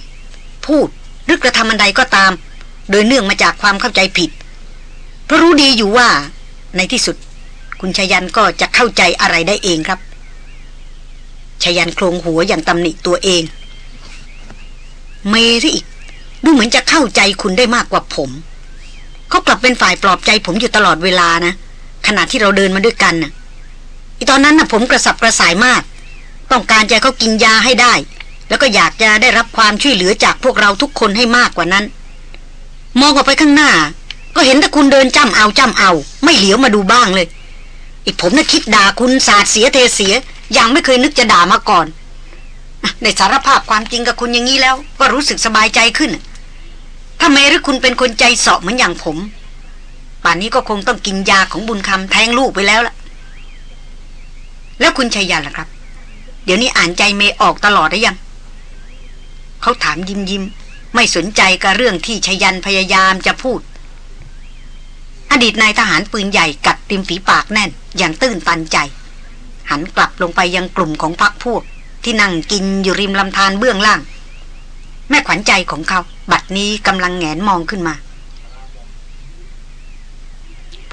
พูดหรือกระทำอันใดก็ตาม โดยเนื่องมาจากความเข้าใจผิด เพราะรู้ดีอยู่ว่า ในที่สุด คุณชยันก็จะเข้าใจอะไรได้เองครับชยันโครงหัวอย่างตำหนิตัวเอง เมรีอีกดูเหมือนจะเข้าใจคุณได้มากกว่าผม เขากลับเป็นฝ่ายปลอบใจผมอยู่ตลอดเวลานะขณะที่เราเดินมาด้วยกันนะ่ะ อีตอนนั้นนะ่ะผมกระสับกระส่ายมาก ต้องการจะเขากินยาให้ได้ แล้วก็อยากจะได้รับความช่วยเหลือจากพวกเราทุกคนให้มากกว่านั้น มองออกไปข้างหน้า ก็เห็นแต่คุณเดินจ้ำเอาจ้ำเอา ไม่เหลียวมาดูบ้างเลยอีกผมน่ะคิดด่าคุณสาดเสียเทเสียย่างไม่เคยนึกจะด่ามาก่อนในสารภาพความจริงกับคุณอย่างนี้แล้ว ก็รู้สึกสบายใจขึ้น ถ้าเมหรือคุณเป็นคนใจเสาะเหมือนอย่างผม ป่านนี้ก็คงต้องกินยาของบุญคำแทงลูกไปแล้วล่ะ แล้วคุณชัยยันล่ะครับ เดี๋ยวนี้อ่านใจเมออกตลอดได้ยัง เขาถามยิ้มยิ้มไม่สนใจกับเรื่องที่ชยันพยายามจะพูด อดีตนายทหารปืนใหญ่กัดติมฝีปากแน่น อย่างตื้นตันใจ หันกลับลงไปยังกลุ่มของพักพวก ที่นั่งกินอยู่ริมลำธารเบื้องล่าง แม่ขวัญใจของเขา บัดนี้กำลังแงนมองขึ้นมา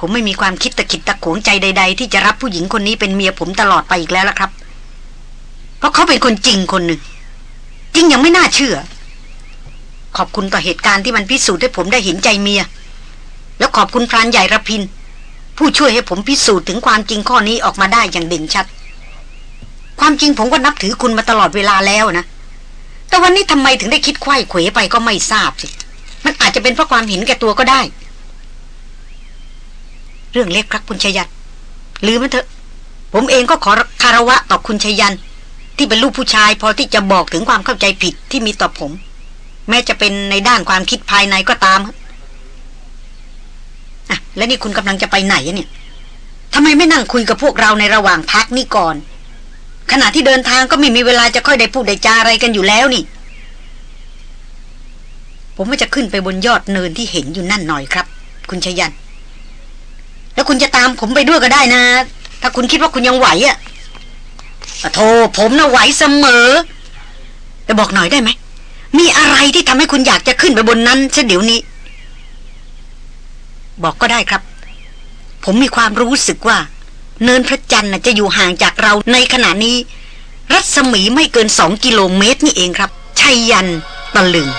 ผมไม่มีความคิดตะขิดตะขวงใจใด ๆ ที่จะรับผู้หญิงคนนี้เป็นเมียผมตลอดไปอีกแล้วละครับ เพราะเขาเป็นคนจริงคนหนึ่ง จริงยังไม่น่าเชื่อ ขอบคุณต่อเหตุการณ์ที่มันพิสูจน์ให้ผมได้เห็นใจเมีย แล้วขอบคุณพรานใหญ่ระพิน ผู้ช่วยให้ผมพิสูจน์ถึงความจริงข้อนี้ออกมาได้อย่างเด่นชัด ความจริงผมก็นับถือคุณมาตลอดเวลาแล้วนะ แต่วันนี้ทำไมถึงได้คิดไข้เขวไปก็ไม่ทราบสิ มันอาจจะเป็นเพราะความเห็นแก่ตัวก็ได้ เรื่องเล็กครับคุณชยันลืมมันเถอะ ผมเองก็ขอคารวะต่อคุณชยัน ที่เป็นลูกผู้ชาย พอที่จะบอกถึงความเข้าใจผิดที่มีต่อผม แม้จะเป็นในด้านความคิดภายในก็ตามอะแล้วนี่คุณกำลังจะไปไหนเนี่ยทำไมไม่นั่งคุยกับพวกเราในระหว่างพักนี่ก่อน ขณะที่เดินทางก็ไม่มีเวลาจะค่อยได้พูดได้จาอะไรกันอยู่แล้วนี่ ผมว่าจะขึ้นไปบนยอดเนินที่เห็นอยู่นั่นหน่อยครับ คุณชยัน แล้วคุณจะตามผมไปด้วยก็ได้นะ ถ้าคุณคิดว่าคุณยังไหวอะ่ะโธผมนะไหวเสมอ แต่บอกหน่อยได้ไหม มีอะไรที่ทำให้คุณอยากจะขึ้นไปบนนั้นเช่นเดี๋ยวนี้ บอกก็ได้ครับ ผมมีความรู้สึกว่า เนินพระจันทร์จะอยู่ห่างจากเราในขณะนี้ รัศมีไม่เกินสองกิโลเมตรนี่เองครับ ชัยยันตะลึง